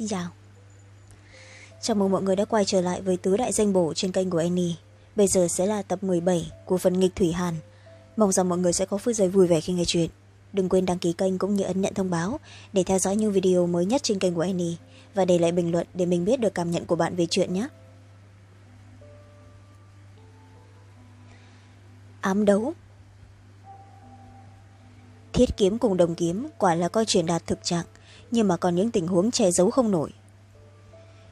xin chào. Chào mừng mọi người đã quay trở lại với tứ đại danh bổ trên kênh của annie. Bây giờ sẽ là tập 17 của phần nghịch thủy hàn. Mong rằng mọi người sẽ có phút giây vui vẻ khi nghe chuyện. Đừng quên đăng ký kênh cũng như ấn nhận thông báo để theo dõi những video mới nhất trên kênh của annie và để lại bình luận để mình biết được cảm nhận của bạn về chuyện nhé. Ám đấu. Thiết kiếm cùng đồng kiếm quả là coi truyền đạt thực trạng nhưng mà còn những tình huống che giấu không nổi.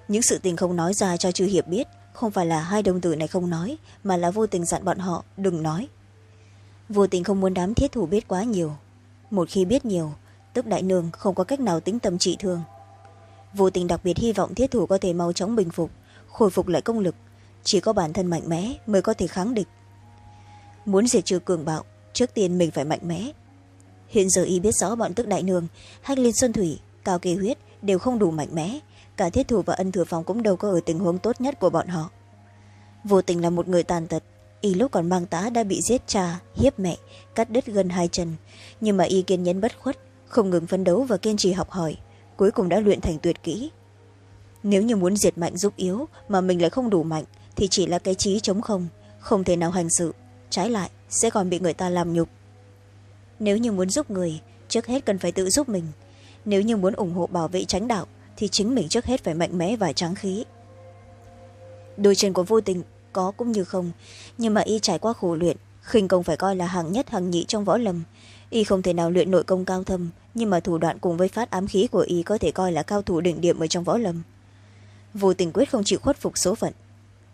Những sự tình không nói ra cho chư hiệp biết, không phải là hai đồng tử này không nói, mà là vô tình dặn bọn họ, đừng nói. Vô tình không muốn đám thiết thủ biết quá nhiều. Một khi biết nhiều, tức đại nương không có cách nào tính tâm trị thương. Vô tình đặc biệt hy vọng thiết thủ có thể mau chóng bình phục, khôi phục lại công lực. Chỉ có bản thân mạnh mẽ mới có thể kháng địch. Muốn diệt trừ cường bạo, trước tiên mình phải mạnh mẽ. Hiện giờ y biết rõ bọn tức đại nương, hách liên xuân thủy cao kỳ huyết đều không đủ mạnh mẽ. Cả thiết thủ và ân thừa phòng cũng đâu có ở tình huống tốt nhất của bọn họ. Vô tình là một người tàn tật, y lúc còn mang tá đã bị giết cha, hiếp mẹ, cắt đứt gần hai chân. Nhưng mà y kiên nhẫn bất khuất, không ngừng phấn đấu và kiên trì học hỏi, cuối cùng đã luyện thành tuyệt kỹ. Nếu như muốn diệt mạnh giúp yếu mà mình lại không đủ mạnh, thì chỉ là cái trí chống không không thể nào hành sự. Trái lại, sẽ còn bị người ta làm nhục. Nếu như muốn giúp người, trước hết cần phải tự giúp mình nếu như muốn ủng hộ bảo vệ tránh đạo, thì chính mình trước hết phải mạnh mẽ và tráng khí. Đôi chân của vô tình có cũng như không, nhưng mà y trải qua khổ luyện, khinh công phải coi là hàng nhất hàng nhị trong võ lâm. Y không thể nào luyện nội công cao thâm, nhưng mà thủ đoạn cùng với phát ám khí của y có thể coi là cao thủ đỉnh điểm ở trong võ lâm. Vô tình quyết không chịu khuất phục số phận.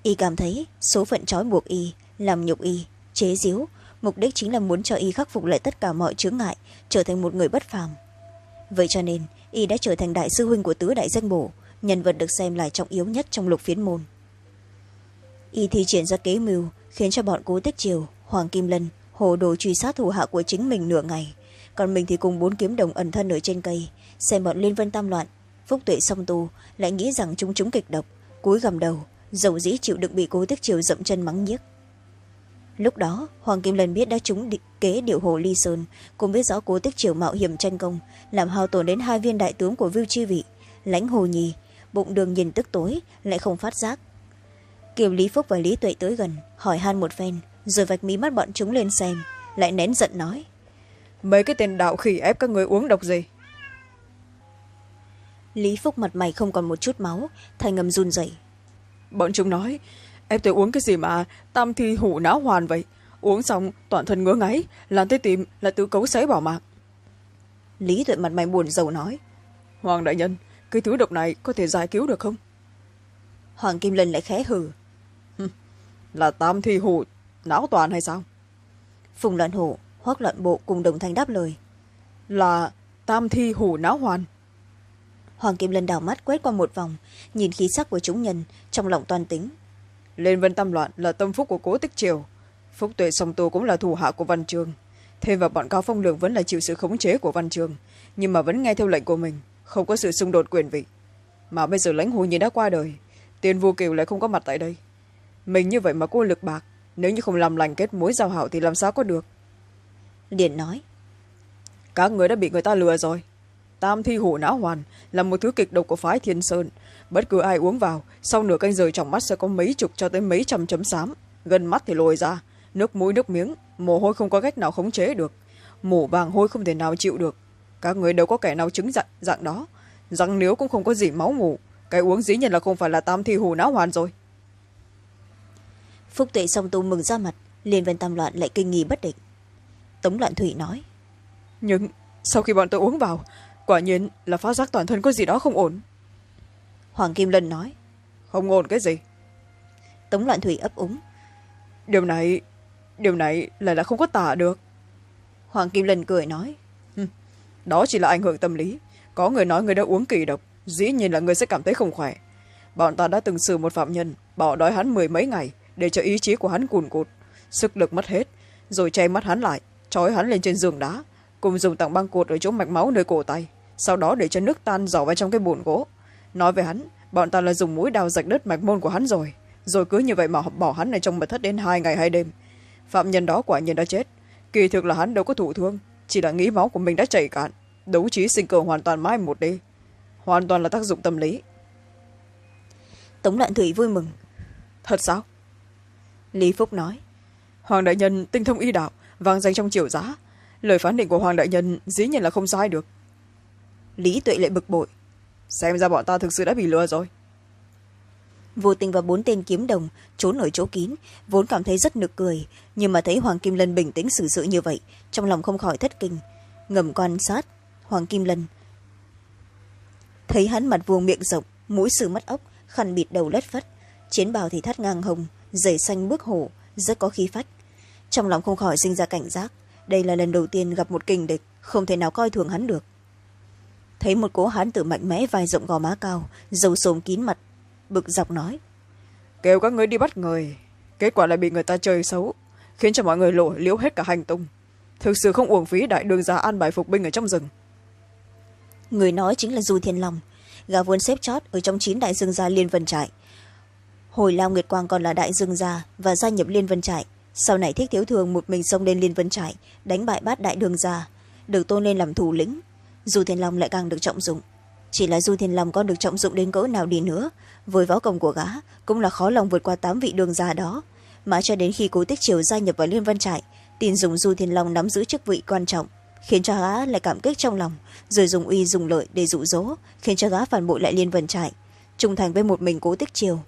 Y cảm thấy số phận trói buộc y, làm nhục y, chế giếu mục đích chính là muốn cho y khắc phục lại tất cả mọi chướng ngại, trở thành một người bất phàm vậy cho nên, y đã trở thành đại sư huynh của tứ đại danh bổ, nhân vật được xem là trọng yếu nhất trong lục phiến môn. Y thi triển ra kế mưu, khiến cho bọn cố tích triều, hoàng kim lân, hồ đồ truy sát thủ hạ của chính mình nửa ngày. Còn mình thì cùng bốn kiếm đồng ẩn thân ở trên cây, xem bọn liên vân tam loạn. Phúc tuệ song tu, lại nghĩ rằng chúng chúng kịch độc, cúi gầm đầu, dầu dĩ chịu đựng bị cố tích triều dậm chân mắng nhiếc lúc đó hoàng kim lân biết đã trúng kế điệu hồ ly sơn cũng biết rõ cố tích triều mạo hiểm tranh công làm hao tổn đến hai viên đại tướng của viu chi vị lãnh hồ nhì. Bụng đường nhìn tức tối lại không phát giác. Kiều lý phúc và lý tuệ tới gần hỏi han một phen rồi vạch mí mắt bọn chúng lên xem lại nén giận nói. Mấy cái tên đạo khỉ ép các người uống độc gì? Lý phúc mặt mày không còn một chút máu thành ngầm run rẩy. Bọn chúng nói em tôi uống cái gì mà tam thi hủ não hoàn vậy. Uống xong toàn thân ngứa ngáy làm tới tìm là tứ cấu xấy bỏ mạng. Lý tuệ mặt mày buồn rầu nói. Hoàng đại nhân cái thứ độc này có thể giải cứu được không? Hoàng kim lân lại khẽ hừ. Là tam thi hủ não toàn hay sao? Phùng loạn hổ hoác loạn bộ cùng đồng thanh đáp lời. Là tam thi hủ não hoàn. Hoàng kim lân đảo mắt quét qua một vòng nhìn khí sắc của chúng nhân trong lòng toàn tính lên vân tam loạn là tâm phúc của cố tích triều. Phúc tuệ song tu cũng là thủ hạ của văn trường. Thêm vào bọn cao phong lượng vẫn là chịu sự khống chế của văn trường nhưng mà vẫn nghe theo lệnh của mình không có sự xung đột quyền vị. Mà bây giờ lãnh hồ nhi đã qua đời tiền vô kiều lại không có mặt tại đây. Mình như vậy mà cô lực bạc nếu như không làm lành kết mối giao hảo thì làm sao có được? Liền nói. Các người đã bị người ta lừa rồi. Tam thi hủ não hoàn là một thứ kịch độc của phái thiên sơn bất cứ ai uống vào sau nửa canh giờ trong mắt sẽ có mấy chục cho tới mấy trăm chấm xám. Gần mắt thì lồi ra nước mũi nước miếng mồ hôi không có cách nào khống chế được. Mổ vàng hôi không thể nào chịu được. Các người đâu có kẻ nào chứng dạng, dạng đó. Rằng nếu cũng không có gì máu mủ. Cái uống dĩ nhiên là không phải là tam thi hủ não hoàn rồi. Phúc tuệ song tu mừng ra mặt liền vân tam loạn lại kinh nghi bất định. Tống loạn thủy nói nhưng sau khi bọn tôi uống vào quả nhiên là phát giác toàn thân có gì đó không ổn hoàng kim lân nói. Không ổn cái gì? Tống loạn thủy ấp úng. Điều này điều này là là không có tả được. Hoàng kim lân cười nói. Đó chỉ là ảnh hưởng tâm lý. Có người nói người đã uống kỳ độc dĩ nhiên là người sẽ cảm thấy không khỏe. Bọn ta đã từng xử một phạm nhân bỏ đói hắn mười mấy ngày để cho ý chí của hắn cùn cụt sức lực mất hết rồi che mắt hắn lại trói hắn lên trên giường đá cùng dùng tảng băng cột ở chỗ mạch máu nơi cổ tay sau đó để cho nước tan dò vào trong cái bồn gỗ nói về hắn bọn ta là dùng mũi đào rạch đất mạch môn của hắn rồi. Rồi cứ như vậy mà bỏ hắn ở trong mật thất đến hai ngày hai đêm. Phạm nhân đó quả nhiên đã chết. Kỳ thực là hắn đâu có thủ thương chỉ là nghĩ máu của mình đã chảy cạn. Đấu trí sinh cơ hoàn toàn mai một đi. Hoàn toàn là tác dụng tâm lý. Tống loạn thủy vui mừng. Thật sao? Lý phúc nói. Hoàng đại nhân tinh thông y đạo vang danh trong triều giá. Lời phán định của hoàng đại nhân dĩ nhiên là không sai được. Lý tuệ lại bực bội xem ra bọn ta thực sự đã bị lừa rồi. Vô tình và bốn tên kiếm đồng trốn ở chỗ kín, vốn cảm thấy rất nực cười, nhưng mà thấy hoàng kim lân bình tĩnh xử sự như vậy, trong lòng không khỏi thất kinh. Ngầm quan sát, hoàng kim lân thấy hắn mặt vuông miệng rộng, mũi sừ mắt ốc, khăn bịt đầu lất phất, chiến bào thì thắt ngang hồng giày xanh bước hổ, rất có khí phách. Trong lòng không khỏi sinh ra cảnh giác, đây là lần đầu tiên gặp một kình địch không thể nào coi thường hắn được thấy một cố hán tử mạnh mẽ vai rộng gò má cao dầu xồm kín mặt bực dọc nói. Kêu các người đi bắt người kết quả lại bị người ta chơi xấu khiến cho mọi người lộ liễu hết cả hành tung. Thực sự không uổng phí đại đường ra an bài phục binh ở trong rừng. Người nói chính là du thiên long. Gà vốn xếp chót ở trong chín đại dương gia liên vân trại. Hồi lao nguyệt quang còn là đại dương gia và gia nhập liên vân trại. Sau này thích thiếu thường một mình xông lên liên vân trại đánh bại bát đại đường gia được tôn lên làm thủ lĩnh du thiên long lại càng được trọng dụng. Chỉ là du thiên long có được trọng dụng đến cỡ nào đi nữa, với võ công của gã cũng là khó lòng vượt qua tám vị đường gia đó. Mà cho đến khi cố tích triều gia nhập vào liên vân trại, tin dùng du thiên long nắm giữ chức vị quan trọng, khiến cho gã lại cảm kích trong lòng, rồi dùng uy dùng lợi để dụ dỗ, khiến cho gã phản bội lại liên vân trại, trung thành với một mình cố tích triều.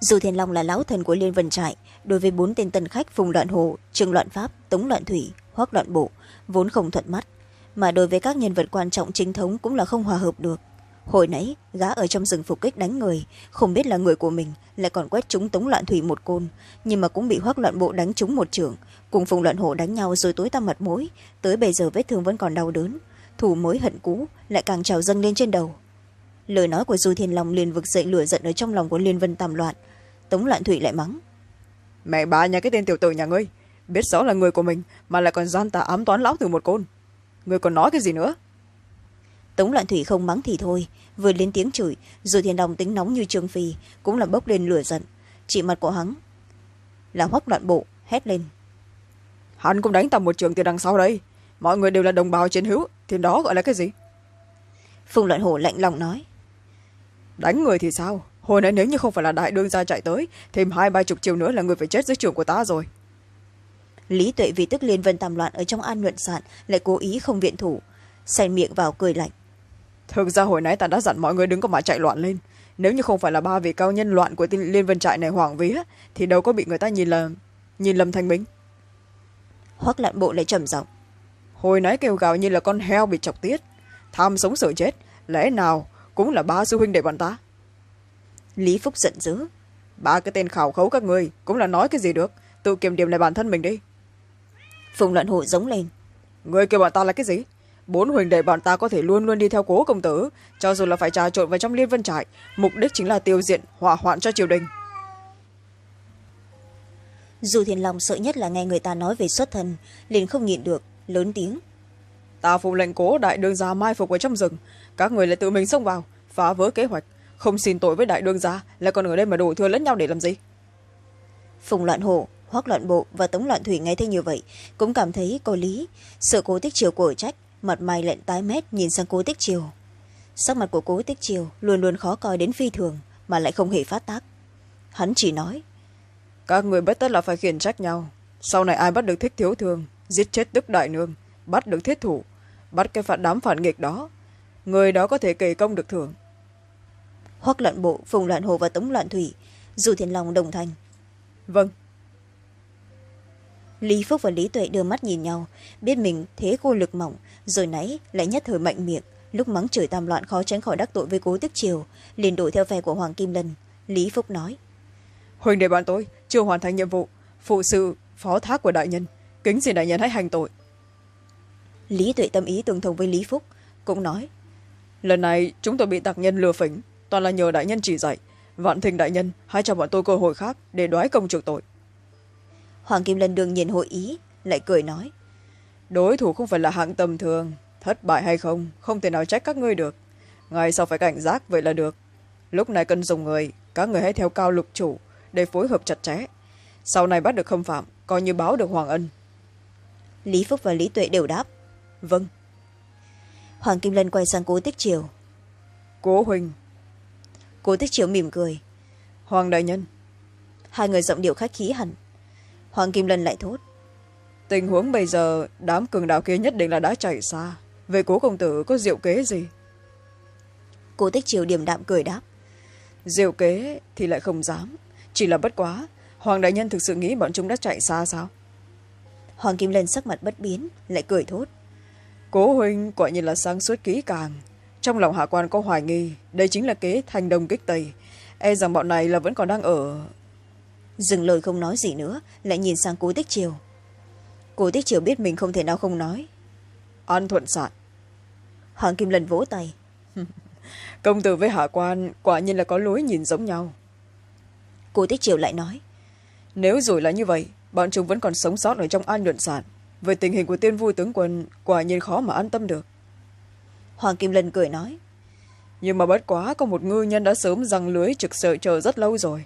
Dù thiên long là lão thần của liên vân trại, đối với bốn tên tân khách phùng loạn hồ, trương loạn pháp, tống loạn thủy, hoác loạn bộ, vốn không thuận mắt mà đối với các nhân vật quan trọng chính thống cũng là không hòa hợp được. Hồi nãy, gã ở trong rừng phục kích đánh người, không biết là người của mình lại còn quét trúng tống loạn thủy một côn, nhưng mà cũng bị hoác loạn bộ đánh trúng một trưởng cùng phùng loạn hổ đánh nhau rồi tối tăm mặt mũi, tới bây giờ vết thương vẫn còn đau đớn. Thủ mối hận cũ lại càng trào dâng lên trên đầu. Lời nói của du thiên long liền vực dậy lửa giận ở trong lòng của liên vân tàm loạn. Tống loạn thủy lại mắng. Mẹ bà nhà cái tên tiểu tử nhà ngươi, biết rõ là người của mình mà lại còn gian tà ám toán lão từ một côn ngươi còn nói cái gì nữa? Tống loạn thủy không mắng thì thôi vừa lên tiếng chửi rồi thiên đồng tính nóng như trương phi cũng là bốc lên lửa giận. Chỉ mặt của hắn là hoắc loạn bộ hét lên. Hắn cũng đánh tầm một trường từ đằng sau đây. Mọi người đều là đồng bào chiến hữu thì đó gọi là cái gì? Phùng loạn hổ lạnh lòng nói. Đánh người thì sao? Hồi nãy nếu như không phải là đại đương gia chạy tới thêm hai ba chục chiều nữa là người phải chết dưới trường của ta rồi lý tuệ vì tức liên vân tàm loạn ở trong an nhuận sạn lại cố ý không viện thủ. Xen miệng vào cười lạnh. Thực ra hồi nãy ta đã dặn mọi người đừng có mà chạy loạn lên. Nếu như không phải là ba vị cao nhân loạn của liên vân trại này hoảng vía thì đâu có bị người ta nhìn là nhìn lầm thành mình hoắc lạn bộ lại trầm giọng. Hồi nãy kêu gào như là con heo bị chọc tiết. Tham sống sợ chết lẽ nào cũng là ba sư huynh đệ bọn ta? Lý phúc giận dữ. Ba cái tên khảo khấu các người cũng là nói cái gì được? Tự kiểm điểm lại bản thân mình đi phùng loạn hộ giống lên. Người kêu bọn ta là cái gì? Bốn huỳnh đệ bọn ta có thể luôn luôn đi theo cố công tử cho dù là phải trà trộn vào trong liên vân trại mục đích chính là tiêu diệt hỏa hoạn cho triều đình. Dù thiền lòng sợ nhất là nghe người ta nói về xuất thân liền không nhịn được lớn tiếng. Ta phụ lệnh cố đại đương gia mai phục ở trong rừng các người lại tự mình xông vào phá vỡ kế hoạch. Không xin tội với đại đương gia lại còn ở đây mà đổ thừa lẫn nhau để làm gì? Phùng loạn hổ hoác loạn bộ và tống loạn thủy nghe thấy như vậy. Cũng cảm thấy có lý. Sợ cố tích triều của trách mặt mày lệnh tái mét nhìn sang cố tích triều. Sắc mặt của cố tích triều luôn luôn khó coi đến phi thường mà lại không hề phát tác. Hắn chỉ nói các người bất tất là phải khiển trách nhau. Sau này ai bắt được thích thiếu thương giết chết đức đại nương bắt được thiết thủ bắt cái phạt đám phản nghịch đó người đó có thể kể công được thưởng. Hoắc loạn bộ phùng loạn hồ và tống loạn thủy dù thiền lòng đồng thanh vâng lý phúc và lý tuệ đưa mắt nhìn nhau. Biết mình thế cô lực mỏng rồi nãy lại nhất thời mạnh miệng. Lúc mắng chửi tam loạn khó tránh khỏi đắc tội với cố tức triều liền đổi theo phe của hoàng kim lân. Lý phúc nói huỳnh đệ bạn tôi chưa hoàn thành nhiệm vụ phụ sự phó thác của đại nhân. Kính xin đại nhân hãy hành tội. Lý tuệ tâm ý tương thông với lý phúc cũng nói lần này chúng tôi bị tặc nhân lừa phỉnh toàn là nhờ đại nhân chỉ dạy. Vạn thình đại nhân hãy cho bọn tôi cơ hội khác để đoái công trục tội hoàng kim lân đương nhìn hội ý lại cười nói. Đối thủ không phải là hạng tầm thường thất bại hay không không thể nào trách các ngươi được. Ngày sau phải cảnh giác vậy là được. Lúc này cần dùng người các người hãy theo cao lục chủ để phối hợp chặt chẽ. Sau này bắt được khâm phạm coi như báo được hoàng ân. Lý phúc và lý tuệ đều đáp. Vâng. Hoàng kim lân quay sang cố tích triều. Cố huynh cố tích chiều mỉm cười. Hoàng đại nhân. Hai người giọng điệu khách khí hẳn hoàng kim lân lại thốt. Tình huống bây giờ đám cường đạo kia nhất định là đã chạy xa. Về cố công tử có diệu kế gì? Cố tích chiều điềm đạm cười đáp. Diệu kế thì lại không dám. Chỉ là bất quá hoàng đại nhân thực sự nghĩ bọn chúng đã chạy xa sao? Hoàng kim lân sắc mặt bất biến lại cười thốt. Cố huynh quả nhiên là sáng suốt kỹ càng. Trong lòng hạ quan có hoài nghi đây chính là kế thành đồng kích tây. E rằng bọn này là vẫn còn đang ở dừng lời không nói gì nữa lại nhìn sang cố tích triều. Cố tích triều biết mình không thể nào không nói. An thuận sản hoàng kim lần vỗ tay. Công tử với hạ quan quả nhiên là có lối nhìn giống nhau. Cố tích triều lại nói. Nếu rồi là như vậy bọn chúng vẫn còn sống sót ở trong an nhuận sản về tình hình của tiên vui tướng quân quả nhiên khó mà an tâm được. Hoàng kim lân cười nói. Nhưng mà bất quá có một ngư nhân đã sớm răng lưới trực sợ chờ rất lâu rồi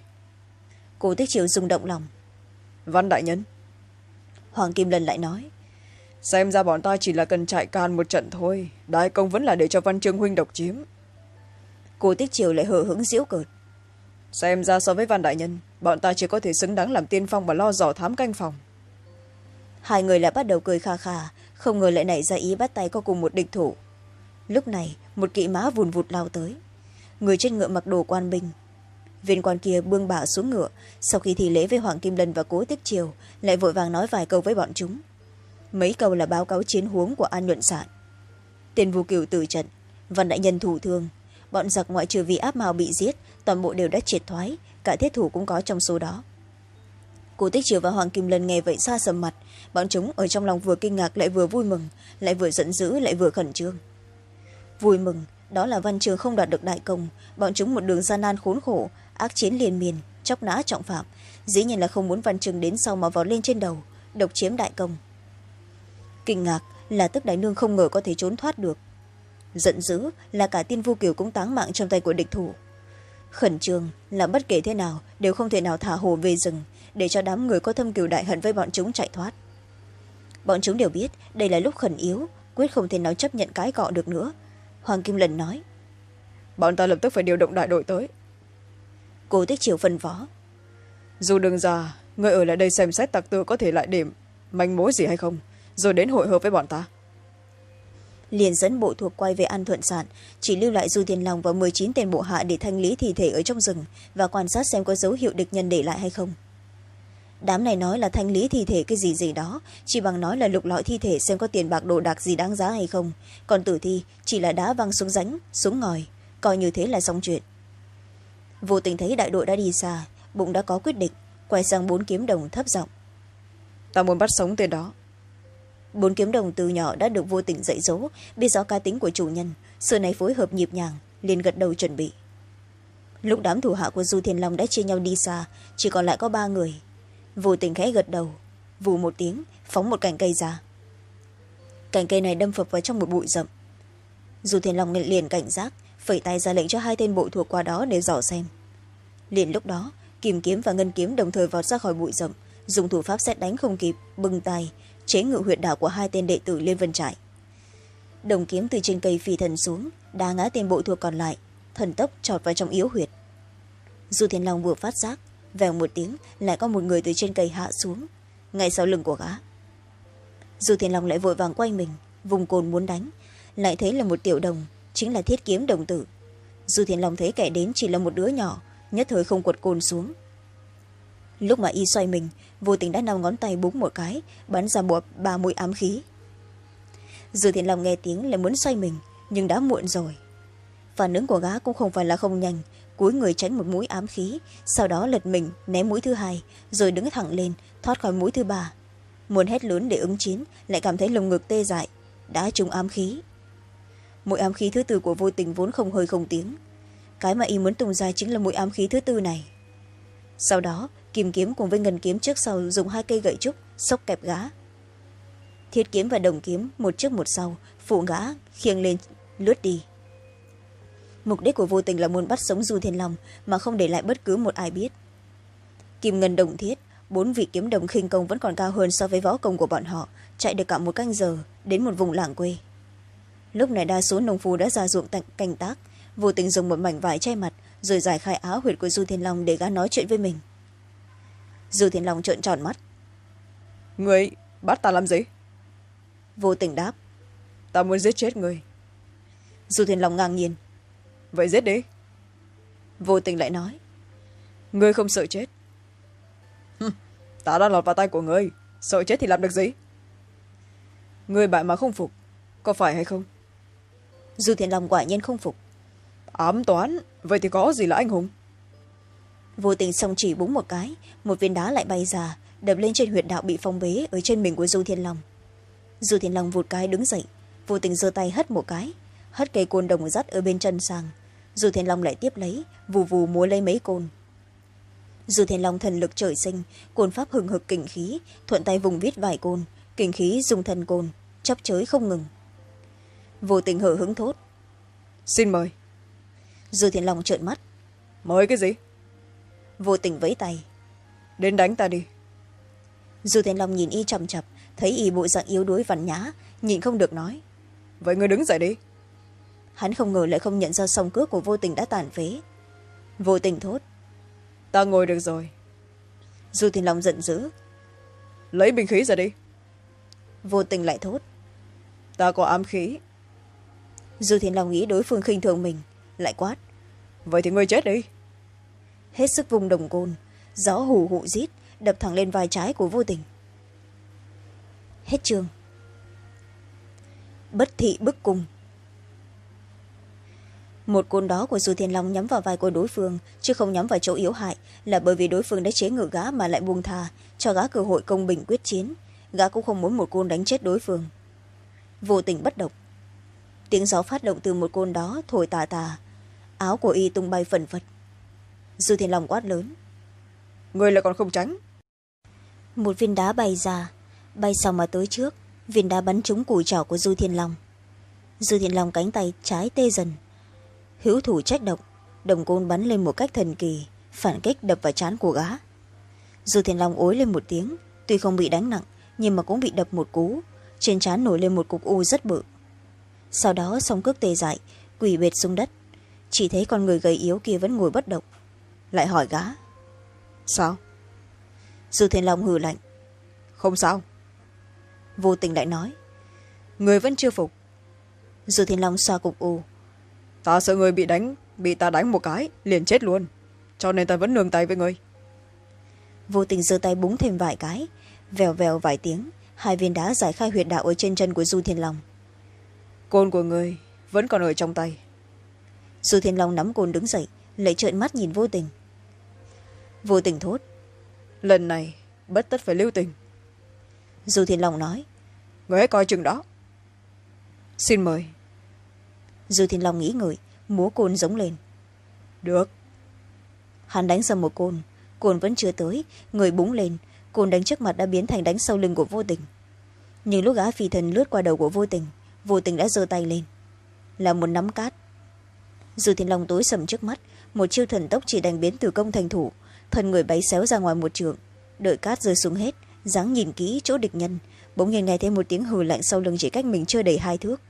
cô tích triều rung động lòng. Văn đại nhân. Hoàng kim lân lại nói. Xem ra bọn ta chỉ là cần chạy can một trận thôi. Đại công vẫn là để cho văn trương huynh độc chiếm. Cô tích triều lại hờ hững diễu cợt. Xem ra so với văn đại nhân bọn ta chỉ có thể xứng đáng làm tiên phong và lo dò thám canh phòng. Hai người lại bắt đầu cười kha khà không ngờ lại nảy ra ý bắt tay có cùng một địch thủ. Lúc này một kỵ mã vùn vụt lao tới. Người trên ngựa mặc đồ quan binh viên quan kia bương bả xuống ngựa. Sau khi thi lễ với hoàng kim lân và cố tích triều, lại vội vàng nói vài câu với bọn chúng. Mấy câu là báo cáo chiến huống của an nhuận sản. Tiền vu cửu tử trận, văn đại nhân thủ thương. Bọn giặc ngoại trừ vì áp mao bị giết, toàn bộ đều đã triệt thoái, cả thiết thủ cũng có trong số đó. Cố tích triều và hoàng kim lân nghe vậy xa sầm mặt. Bọn chúng ở trong lòng vừa kinh ngạc lại vừa vui mừng, lại vừa giận dữ lại vừa khẩn trương. Vui mừng, đó là văn trường không đạt được đại công. Bọn chúng một đường gian nan khốn khổ ác chiến liên miên, chóc nã trọng phạm, dĩ nhiên là không muốn văn trường đến sau mà vào lên trên đầu, độc chiếm đại công. Kinh ngạc là tức đại nương không ngờ có thể trốn thoát được. Giận dữ là cả tiên vu kiều cũng táng mạng trong tay của địch thủ. Khẩn trương là bất kể thế nào đều không thể nào thả hồ về rừng để cho đám người có thâm kiều đại hận với bọn chúng chạy thoát. Bọn chúng đều biết đây là lúc khẩn yếu, quyết không thể nào chấp nhận cái cọ được nữa. Hoàng kim lần nói, bọn ta lập tức phải điều động đại đội tới cô tích chiều phân phó. Dù đừng già người ở lại đây xem xét tặc tư có thể lại điểm manh mối gì hay không rồi đến hội hợp với bọn ta. Liền dẫn bộ thuộc quay về an thuận sản chỉ lưu lại du thiên long và m chín tên bộ hạ để thanh lý thi thể ở trong rừng và quan sát xem có dấu hiệu địch nhân để lại hay không. Đám này nói là thanh lý thi thể cái gì gì đó chỉ bằng nói là lục lọi thi thể xem có tiền bạc đồ đạc gì đáng giá hay không. Còn tử thi chỉ là đá văng xuống ránh xuống ngòi coi như thế là xong chuyện vô tình thấy đại đội đã đi xa bụng đã có quyết định quay sang bốn kiếm đồng thấp giọng. Ta muốn bắt sống tên đó. Bốn kiếm đồng từ nhỏ đã được vô tình dạy dỗ biết rõ cá tính của chủ nhân sự này phối hợp nhịp nhàng liền gật đầu chuẩn bị. Lúc đám thủ hạ của du thiên long đã chia nhau đi xa chỉ còn lại có ba người. Vô tình khẽ gật đầu vù một tiếng phóng một cành cây ra. Cành cây này đâm phập vào trong một bụi rậm. Dù thiên long liền cảnh giác phẩy tay ra lệnh cho hai tên bộ thuộc qua đó để dò xem. Liền lúc đó kìm kiếm và ngân kiếm đồng thời vọt ra khỏi bụi rậm, dùng thủ pháp xét đánh không kịp, bừng tay chế ngự huyệt đảo của hai tên đệ tử liên vân trại. Đồng kiếm từ trên cây phi thần xuống, đá ngã tên bộ thuộc còn lại, thần tốc trọt vào trong yếu huyệt. Dù thiên long vừa phát giác, vèo một tiếng, lại có một người từ trên cây hạ xuống, ngay sau lưng của gã. Dù thiên long lại vội vàng quay mình, vùng cồn muốn đánh, lại thấy là một tiểu đồng chính là thiết kiếm đồng tử. Dù thiên long thấy kẻ đến chỉ là một đứa nhỏ, nhất thời không quật cồn xuống. Lúc mà y xoay mình, vô tình đã nằm ngón tay búng một cái, bắn ra một ba mũi ám khí. Dù thiên long nghe tiếng lại muốn xoay mình, nhưng đã muộn rồi. Phản ứng của gã cũng không phải là không nhanh, cúi người tránh một mũi ám khí, sau đó lật mình ném mũi thứ hai, rồi đứng thẳng lên, thoát khỏi mũi thứ ba. Muốn hét lớn để ứng chiến, lại cảm thấy lồng ngực tê dại, đã trúng ám khí mũi ám khí thứ tư của vô tình vốn không hơi không tiếng. Cái mà y muốn tung ra chính là mũi ám khí thứ tư này. Sau đó kim kiếm cùng với ngân kiếm trước sau dùng hai cây gậy trúc, xốc kẹp gã. Thiết kiếm và đồng kiếm, một trước một sau, phụ gã, khiêng lên, lướt đi. Mục đích của vô tình là muốn bắt sống du thiên long, mà không để lại bất cứ một ai biết. Kim ngân đồng thiết, bốn vị kiếm đồng khinh công vẫn còn cao hơn so với võ công của bọn họ, chạy được cả một canh giờ, đến một vùng làng quê lúc này đa số nông phu đã ra ruộng canh tác vô tình dùng một mảnh vải che mặt rồi giải khai áo huyệt của du thiên long để gã nói chuyện với mình. Du thiên long trợn tròn mắt. Người bắt ta làm gì? Vô tình đáp. Ta muốn giết chết người. Du thiên long ngang nhiên. Vậy giết đi. Vô tình lại nói. Ngươi không sợ chết. Ta đã lọt vào tay của ngươi sợ chết thì làm được gì? Ngươi bại mà không phục có phải hay không du thiên long quả nhiên không phục. Ám toán? Vậy thì có gì là anh hùng? Vô tình xong chỉ búng một cái một viên đá lại bay ra đập lên trên huyệt đạo bị phong bế ở trên mình của du thiên long. Du thiên long vụt cái đứng dậy vô tình giơ tay hất một cái hất cây côn đồng dắt ở bên chân sang. Du thiên long lại tiếp lấy vù vù múa lấy mấy côn. Du thiên long thần lực trời sinh côn pháp hừng hực kình khí thuận tay vùng viết vài côn kình khí dùng thân côn chóc chới không ngừng vô tình hở hứng thốt. Xin mời. Du thiên long trợn mắt. Mời cái gì? Vô tình vẫy tay. Đến đánh ta đi. Du thiên long nhìn y chằm chặp thấy y bộ dạng yếu đuối vằn nhã nhìn không được nói. Vậy ngươi đứng dậy đi. Hắn không ngờ lại không nhận ra song cước của vô tình đã tàn phế. Vô tình thốt. Ta ngồi được rồi. Du thiên long giận dữ. Lấy binh khí ra đi. Vô tình lại thốt. Ta có ám khí du thiên long nghĩ đối phương khinh thường mình lại quát. Vậy thì ngươi chết đi. Hết sức vùng đồng côn gió hù hụ rít đập thẳng lên vai trái của vô tình. Hết chương. Bất thị bức cung. Một côn đó của du thiên long nhắm vào vai của đối phương chứ không nhắm vào chỗ yếu hại là bởi vì đối phương đã chế ngự gã mà lại buông tha cho gã cơ hội công bình quyết chiến. Gã cũng không muốn một côn đánh chết đối phương. Vô tình bất động tiếng gió phát động từ một côn đó thổi tà tà. Áo của y tung bay phần phật. Du thiên long quát lớn. Người lại còn không tránh. Một viên đá bay ra. Bay xong mà tới trước? Viên đá bắn trúng cùi trỏ của du thiên long. Du thiên long cánh tay trái tê dần. Hữu thủ trách động đồng côn bắn lên một cách thần kỳ phản kích đập vào trán của gã. Du thiên long ối lên một tiếng. Tuy không bị đánh nặng nhưng mà cũng bị đập một cú. Trên trán nổi lên một cục u rất bự sau đó song cước tê dại quỳ bệt xuống đất. Chỉ thấy con người gầy yếu kia vẫn ngồi bất động. Lại hỏi gã sao? Du thiên long hừ lạnh không sao. Vô tình lại nói người vẫn chưa phục. Du thiên long xoa cục u ta sợ người bị đánh bị ta đánh một cái liền chết luôn. Cho nên ta vẫn nương tay với người. Vô tình giơ tay búng thêm vài cái vèo vèo vài tiếng hai viên đá giải khai huyệt đạo ở trên chân của du thiên long côn của người vẫn còn ở trong tay. Du thiên long nắm côn đứng dậy lại trợn mắt nhìn vô tình. Vô tình thốt lần này bất tất phải lưu tình. Du thiên long nói người hãy coi chừng đó. Xin mời. Du thiên long nghĩ ngợi múa côn giống lên. Được. Hắn đánh ra một côn côn vẫn chưa tới người búng lên côn đánh trước mặt đã biến thành đánh sau lưng của vô tình. Nhưng lúc gã phi thần lướt qua đầu của vô tình vô tình đã giơ tay lên. Là một nắm cát. Dù thiên long tối sầm trước mắt. Một chiêu thần tốc chỉ đánh biến từ công thành thủ. Thân người bay xéo ra ngoài một trường. Đợi cát rơi xuống hết dáng nhìn kỹ chỗ địch nhân. Bỗng nhiên nghe thấy một tiếng hừ lạnh sau lưng chỉ cách mình chưa đầy hai thước.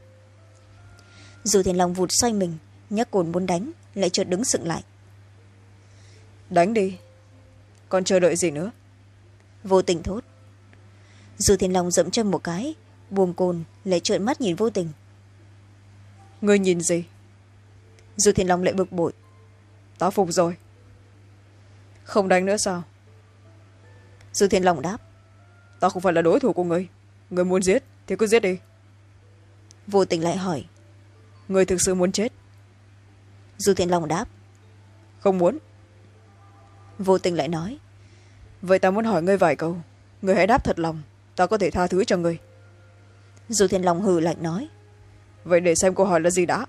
Dù thiên long vụt xoay mình nhắc cồn muốn đánh lại chợt đứng sựng lại. Đánh đi. Còn chờ đợi gì nữa? Vô tình thốt. Dù thiên long dậm chân một cái buông cồn lại trợn mắt nhìn vô tình. Ngươi nhìn gì? Dù thiên long lại bực bội. Ta phục rồi. Không đánh nữa sao? Dù thiên long đáp. Ta không phải là đối thủ của ngươi. Ngươi muốn giết thì cứ giết đi. Vô tình lại hỏi. Ngươi thực sự muốn chết? Dù thiên long đáp. Không muốn. Vô tình lại nói. Vậy ta muốn hỏi ngươi vài câu. Ngươi hãy đáp thật lòng. Ta có thể tha thứ cho ngươi dù thiên long hừ lạnh nói. Vậy để xem câu hỏi là gì đã.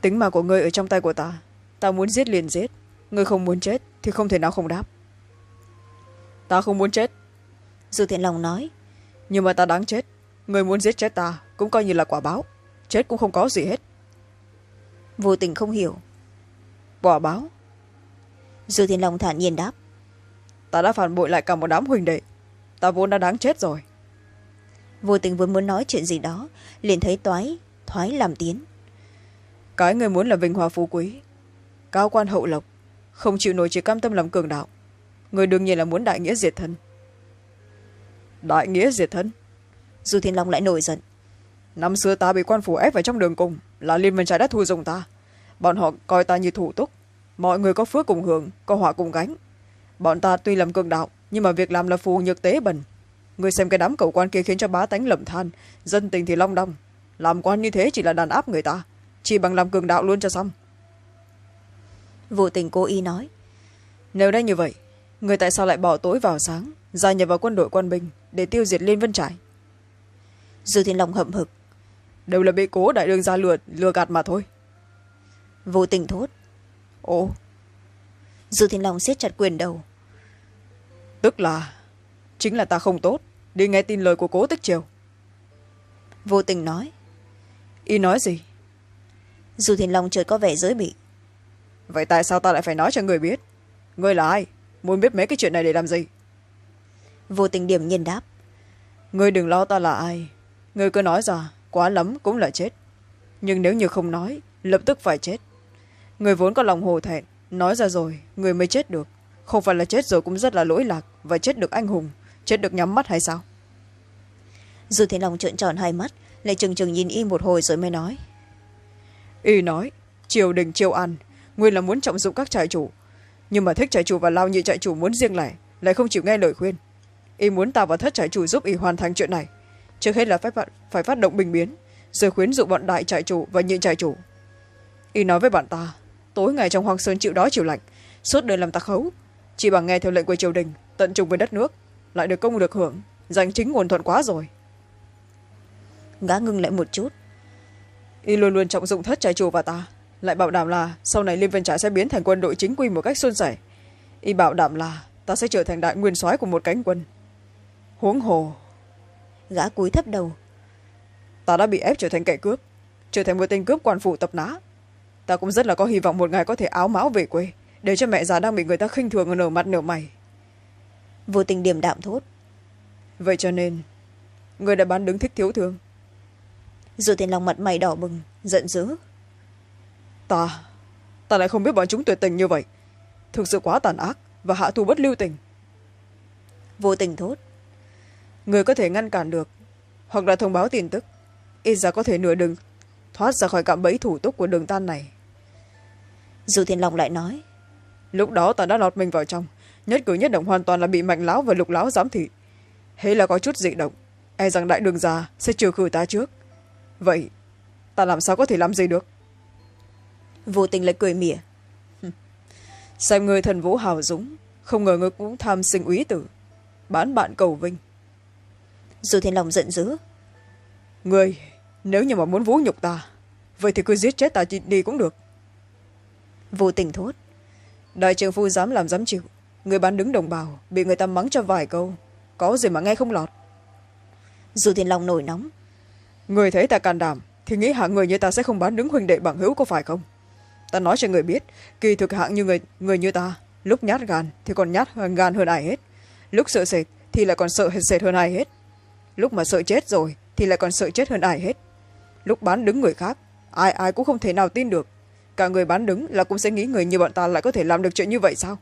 Tính mạng của ngươi ở trong tay của ta ta muốn giết liền giết. Ngươi không muốn chết thì không thể nào không đáp. Ta không muốn chết. Dù thiện lòng nói. Nhưng mà ta đáng chết. Ngươi muốn giết chết ta cũng coi như là quả báo. Chết cũng không có gì hết. Vô tình không hiểu. Quả báo. Dù thiện lòng thản nhiên đáp. Ta đã phản bội lại cả một đám huỳnh đệ. Ta vốn đã đáng chết rồi vô tình vốn muốn nói chuyện gì đó liền thấy toái thoái làm tiến cái người muốn là vinh hoa phú quý cao quan hậu lộc không chịu nổi chỉ cam tâm làm cường đạo. Người đương nhiên là muốn đại nghĩa diệt thân. Đại nghĩa diệt thân? Du thiên long lại nổi giận. Năm xưa ta bị quan phủ ép vào trong đường cùng là liên minh trái đã thu dùng ta. Bọn họ coi ta như thủ túc. Mọi người có phước cùng hưởng có họa cùng gánh. Bọn ta tuy làm cường đạo nhưng mà việc làm là phù nhược tế bần người xem cái đám cầu quan kia khiến cho bá tánh lầm than. Dân tình thì long đong. Làm quan như thế chỉ là đàn áp người ta. Chỉ bằng làm cường đạo luôn cho xong. Vô tình cố ý nói. Nếu đã như vậy người tại sao lại bỏ tối vào sáng gia nhập vào quân đội quân binh để tiêu diệt liên vân trải? Dư thiên long hậm hực. Đều là bị cố đại đường ra lừa lừa gạt mà thôi. Vô tình thốt. Ồ. Dư thiên long siết chặt quyền đầu. Tức là chính là ta không tốt. Đi nghe tin lời của cố tích triều. Vô tình nói. Y nói gì? Dù thiên long chợt có vẻ giới bị. Vậy tại sao ta lại phải nói cho người biết? Người là ai? Muốn biết mấy cái chuyện này để làm gì? Vô tình điểm nhiên đáp. Người đừng lo ta là ai. Người cứ nói ra quá lắm cũng là chết. Nhưng nếu như không nói lập tức phải chết. Người vốn có lòng hồ thẹn nói ra rồi người mới chết được. Không phải là chết rồi cũng rất là lỗi lạc và chết được anh hùng chết được nhắm mắt hay sao? Dù thiên long trợn tròn hai mắt lại chừng chừng nhìn y một hồi rồi mới nói. Y nói triều đình triều ăn nguyên là muốn trọng dụng các trại chủ. Nhưng mà thích trại chủ và lao nhị trại chủ muốn riêng lẻ lại không chịu nghe lời khuyên. Y muốn ta và thất trại chủ giúp y hoàn thành chuyện này. Trước hết là phải, phải phát động bình biến rồi khuyến dụ bọn đại trại chủ và nhị trại chủ. Y nói với bạn ta tối ngày trong hoàng sơn chịu đói chịu lạnh suốt đời làm tặc khấu. Chỉ bằng nghe theo lệnh của triều đình tận trung với đất nước lại được công được hưởng. Giành chính nguồn thuận quá rồi. Gã ngưng lại một chút. Y luôn luôn trọng dụng thất trại chủ và ta. Lại bảo đảm là sau này liên vân trại sẽ biến thành quân đội chính quy một cách xuân sẻ. Y bảo đảm là ta sẽ trở thành đại nguyên soái của một cánh quân. Huống hồ. Gã cúi thấp đầu. Ta đã bị ép trở thành kẻ cướp trở thành một tên cướp quan phủ tập ná. Ta cũng rất là có hy vọng một ngày có thể áo máu về quê để cho mẹ già đang bị người ta khinh thường ở nở mặt nở mày vô tình điểm đạm thốt. Vậy cho nên người đã bán đứng thích thiếu thương. Dù tiền lòng mặt mày đỏ bừng giận dữ. Ta ta lại không biết bọn chúng tuyệt tình như vậy. Thực sự quá tàn ác và hạ thù bất lưu tình. Vô tình thốt. Người có thể ngăn cản được hoặc là thông báo tin tức ít ra có thể nửa đường thoát ra khỏi cạm bẫy thủ túc của đường tan này. Dù thiên long lại nói. Lúc đó ta đã lọt mình vào trong nhất cử nhất động hoàn toàn là bị mạnh lão và lục lão giám thị. Hễ là có chút dị động e rằng đại đường già sẽ trừ khử ta trước. Vậy ta làm sao có thể làm gì được? Vô tình lại cười mỉa. Xem người thần vũ hào dũng không ngờ ngươi cũng tham sinh úy tử bán bạn cầu vinh. Dù thiên long giận dữ. Người nếu như mà muốn vũ nhục ta vậy thì cứ giết chết ta đi cũng được. Vô tình thốt. Đại trường phu dám làm dám chịu người bán đứng đồng bào bị người ta mắng cho vài câu. Có gì mà nghe không lọt? Dù thiên long nổi nóng. Người thấy ta can đảm thì nghĩ hạng người như ta sẽ không bán đứng huynh đệ bằng hữu có phải không? Ta nói cho người biết kỳ thực hạng như người, người như ta lúc nhát gan thì còn nhát hơn gan hơn ai hết. Lúc sợ sệt thì lại còn sợ sệt hơn ai hết. Lúc mà sợ chết rồi thì lại còn sợ chết hơn ai hết. Lúc bán đứng người khác ai ai cũng không thể nào tin được. Cả người bán đứng là cũng sẽ nghĩ người như bọn ta lại có thể làm được chuyện như vậy sao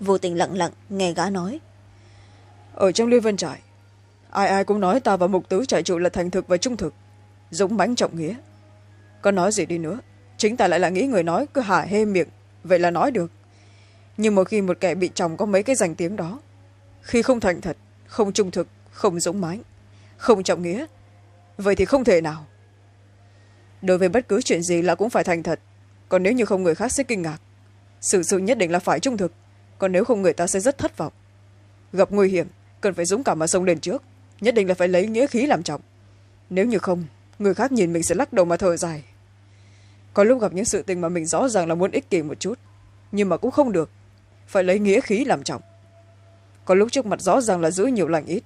vô tình lặng lặng, nghe gã nói. Ở trong liên vân trại, ai ai cũng nói ta và mục tứ trại trụ là thành thực và trung thực. Dũng mãnh trọng nghĩa. Có nói gì đi nữa, chính ta lại là nghĩ người nói cứ hả hê miệng, vậy là nói được. Nhưng một khi một kẻ bị chồng có mấy cái danh tiếng đó, khi không thành thật, không trung thực, không dũng mãnh, không trọng nghĩa, vậy thì không thể nào. Đối với bất cứ chuyện gì là cũng phải thành thật, còn nếu như không người khác sẽ kinh ngạc, sự sự nhất định là phải trung thực còn nếu không người ta sẽ rất thất vọng. Gặp nguy hiểm, cần phải dũng cảm mà xông lên trước. Nhất định là phải lấy nghĩa khí làm trọng. Nếu như không, người khác nhìn mình sẽ lắc đầu mà thở dài. Có lúc gặp những sự tình mà mình rõ ràng là muốn ích kỷ một chút, nhưng mà cũng không được. Phải lấy nghĩa khí làm trọng. Có lúc trước mặt rõ ràng là giữ nhiều lành ít.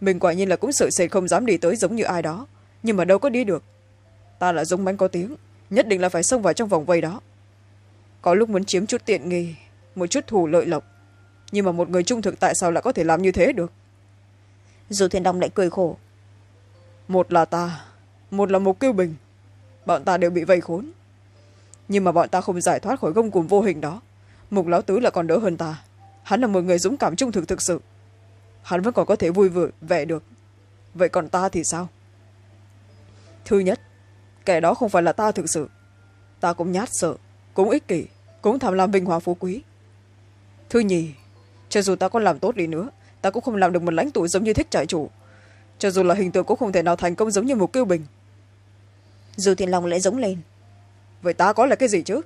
Mình quả nhiên là cũng sợ sệt không dám đi tới giống như ai đó, nhưng mà đâu có đi được. Ta là giống bánh có tiếng, nhất định là phải xông vào trong vòng vây đó. Có lúc muốn chiếm chút tiện nghi một chút thù lợi lộc. Nhưng mà một người trung thực tại sao lại có thể làm như thế được? Dù thiên đông lại cười khổ. Một là ta một là mục kiêu bình. Bọn ta đều bị vây khốn. Nhưng mà bọn ta không giải thoát khỏi gông cùm vô hình đó. Mục lão tứ là còn đỡ hơn ta. Hắn là một người dũng cảm trung thực thực sự. Hắn vẫn còn có thể vui vừa vẻ được. Vậy còn ta thì sao? Thứ nhất kẻ đó không phải là ta thực sự. Ta cũng nhát sợ cũng ích kỷ cũng tham lam vinh hoa phú quý thứ nhì cho dù ta có làm tốt đi nữa ta cũng không làm được một lãnh tụ giống như thích trại chủ. Cho dù là hình tượng cũng không thể nào thành công giống như một kiêu bình. Dù thiên long lại giống lên. Vậy ta có là cái gì chứ?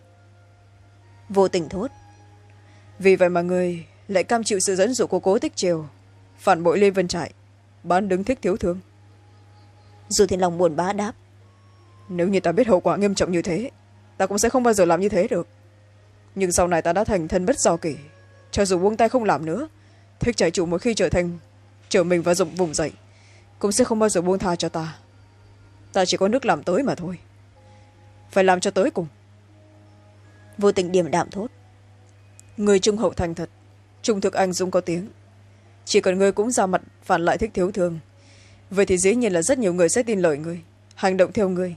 Vô tình thốt. Vì vậy mà người lại cam chịu sự dẫn dụ của cố tích triều phản bội lê vân trại bán đứng thích thiếu thương. Dù thiên long buồn bã đáp. Nếu như ta biết hậu quả nghiêm trọng như thế ta cũng sẽ không bao giờ làm như thế được. Nhưng sau này ta đã thành thân bất do kỷ cho dù buông tay không làm nữa thích trại chủ mỗi khi trở thành trở mình và dụng vùng dậy cũng sẽ không bao giờ buông tha cho ta. Ta chỉ có nước làm tới mà thôi. Phải làm cho tới cùng. Vô tình điềm đạm thốt. Người trung hậu thành thật trung thực anh dũng có tiếng. Chỉ cần ngươi cũng ra mặt phản lại thích thiếu thương vậy thì dĩ nhiên là rất nhiều người sẽ tin lời ngươi hành động theo ngươi.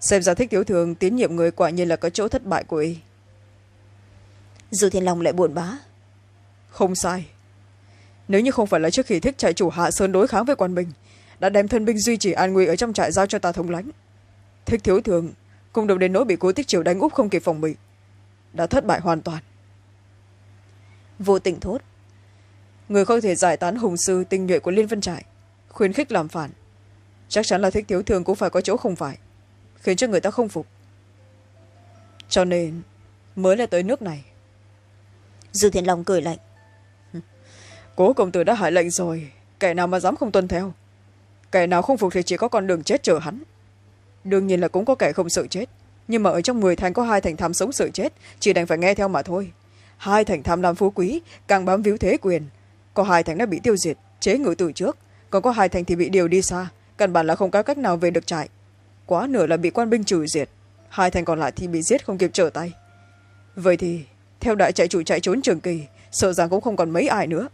Xem ra thích thiếu thương tín nhiệm người quả nhiên là có chỗ thất bại của y dù thiên long lại buồn bã. Không sai. Nếu như không phải là trước khi thích trại chủ hạ sơn đối kháng với quan binh đã đem thân binh duy trì an nguy ở trong trại giao cho ta thống lãnh. Thích thiếu thường cùng đồng đến nỗi bị cố tích triều đánh úp không kịp phòng bị đã thất bại hoàn toàn. Vô tình thốt. Người không thể giải tán hùng sư tinh nhuệ của liên vân trại khuyến khích làm phản. Chắc chắn là thích thiếu thường cũng phải có chỗ không phải khiến cho người ta không phục. Cho nên mới là tới nước này dư Thiên long cười lạnh. Cố công tử đã hại lệnh rồi, kẻ nào mà dám không tuân theo? Kẻ nào không phục thì chỉ có con đường chết chờ hắn. Đương nhiên là cũng có kẻ không sợ chết, nhưng mà ở trong mười thành có hai thành tham sống sợ chết, chỉ đành phải nghe theo mà thôi. Hai thành tham lam phú quý, càng bám víu thế quyền. Có hai thành đã bị tiêu diệt, chế ngự từ trước, còn có hai thành thì bị điều đi xa, căn bản là không có cách nào về được trại. Quá nửa là bị quan binh trừ diệt, hai thành còn lại thì bị giết không kịp trở tay. Vậy thì theo đại trại chủ chạy trốn trường kỳ, sợ rằng cũng không còn mấy ai nữa.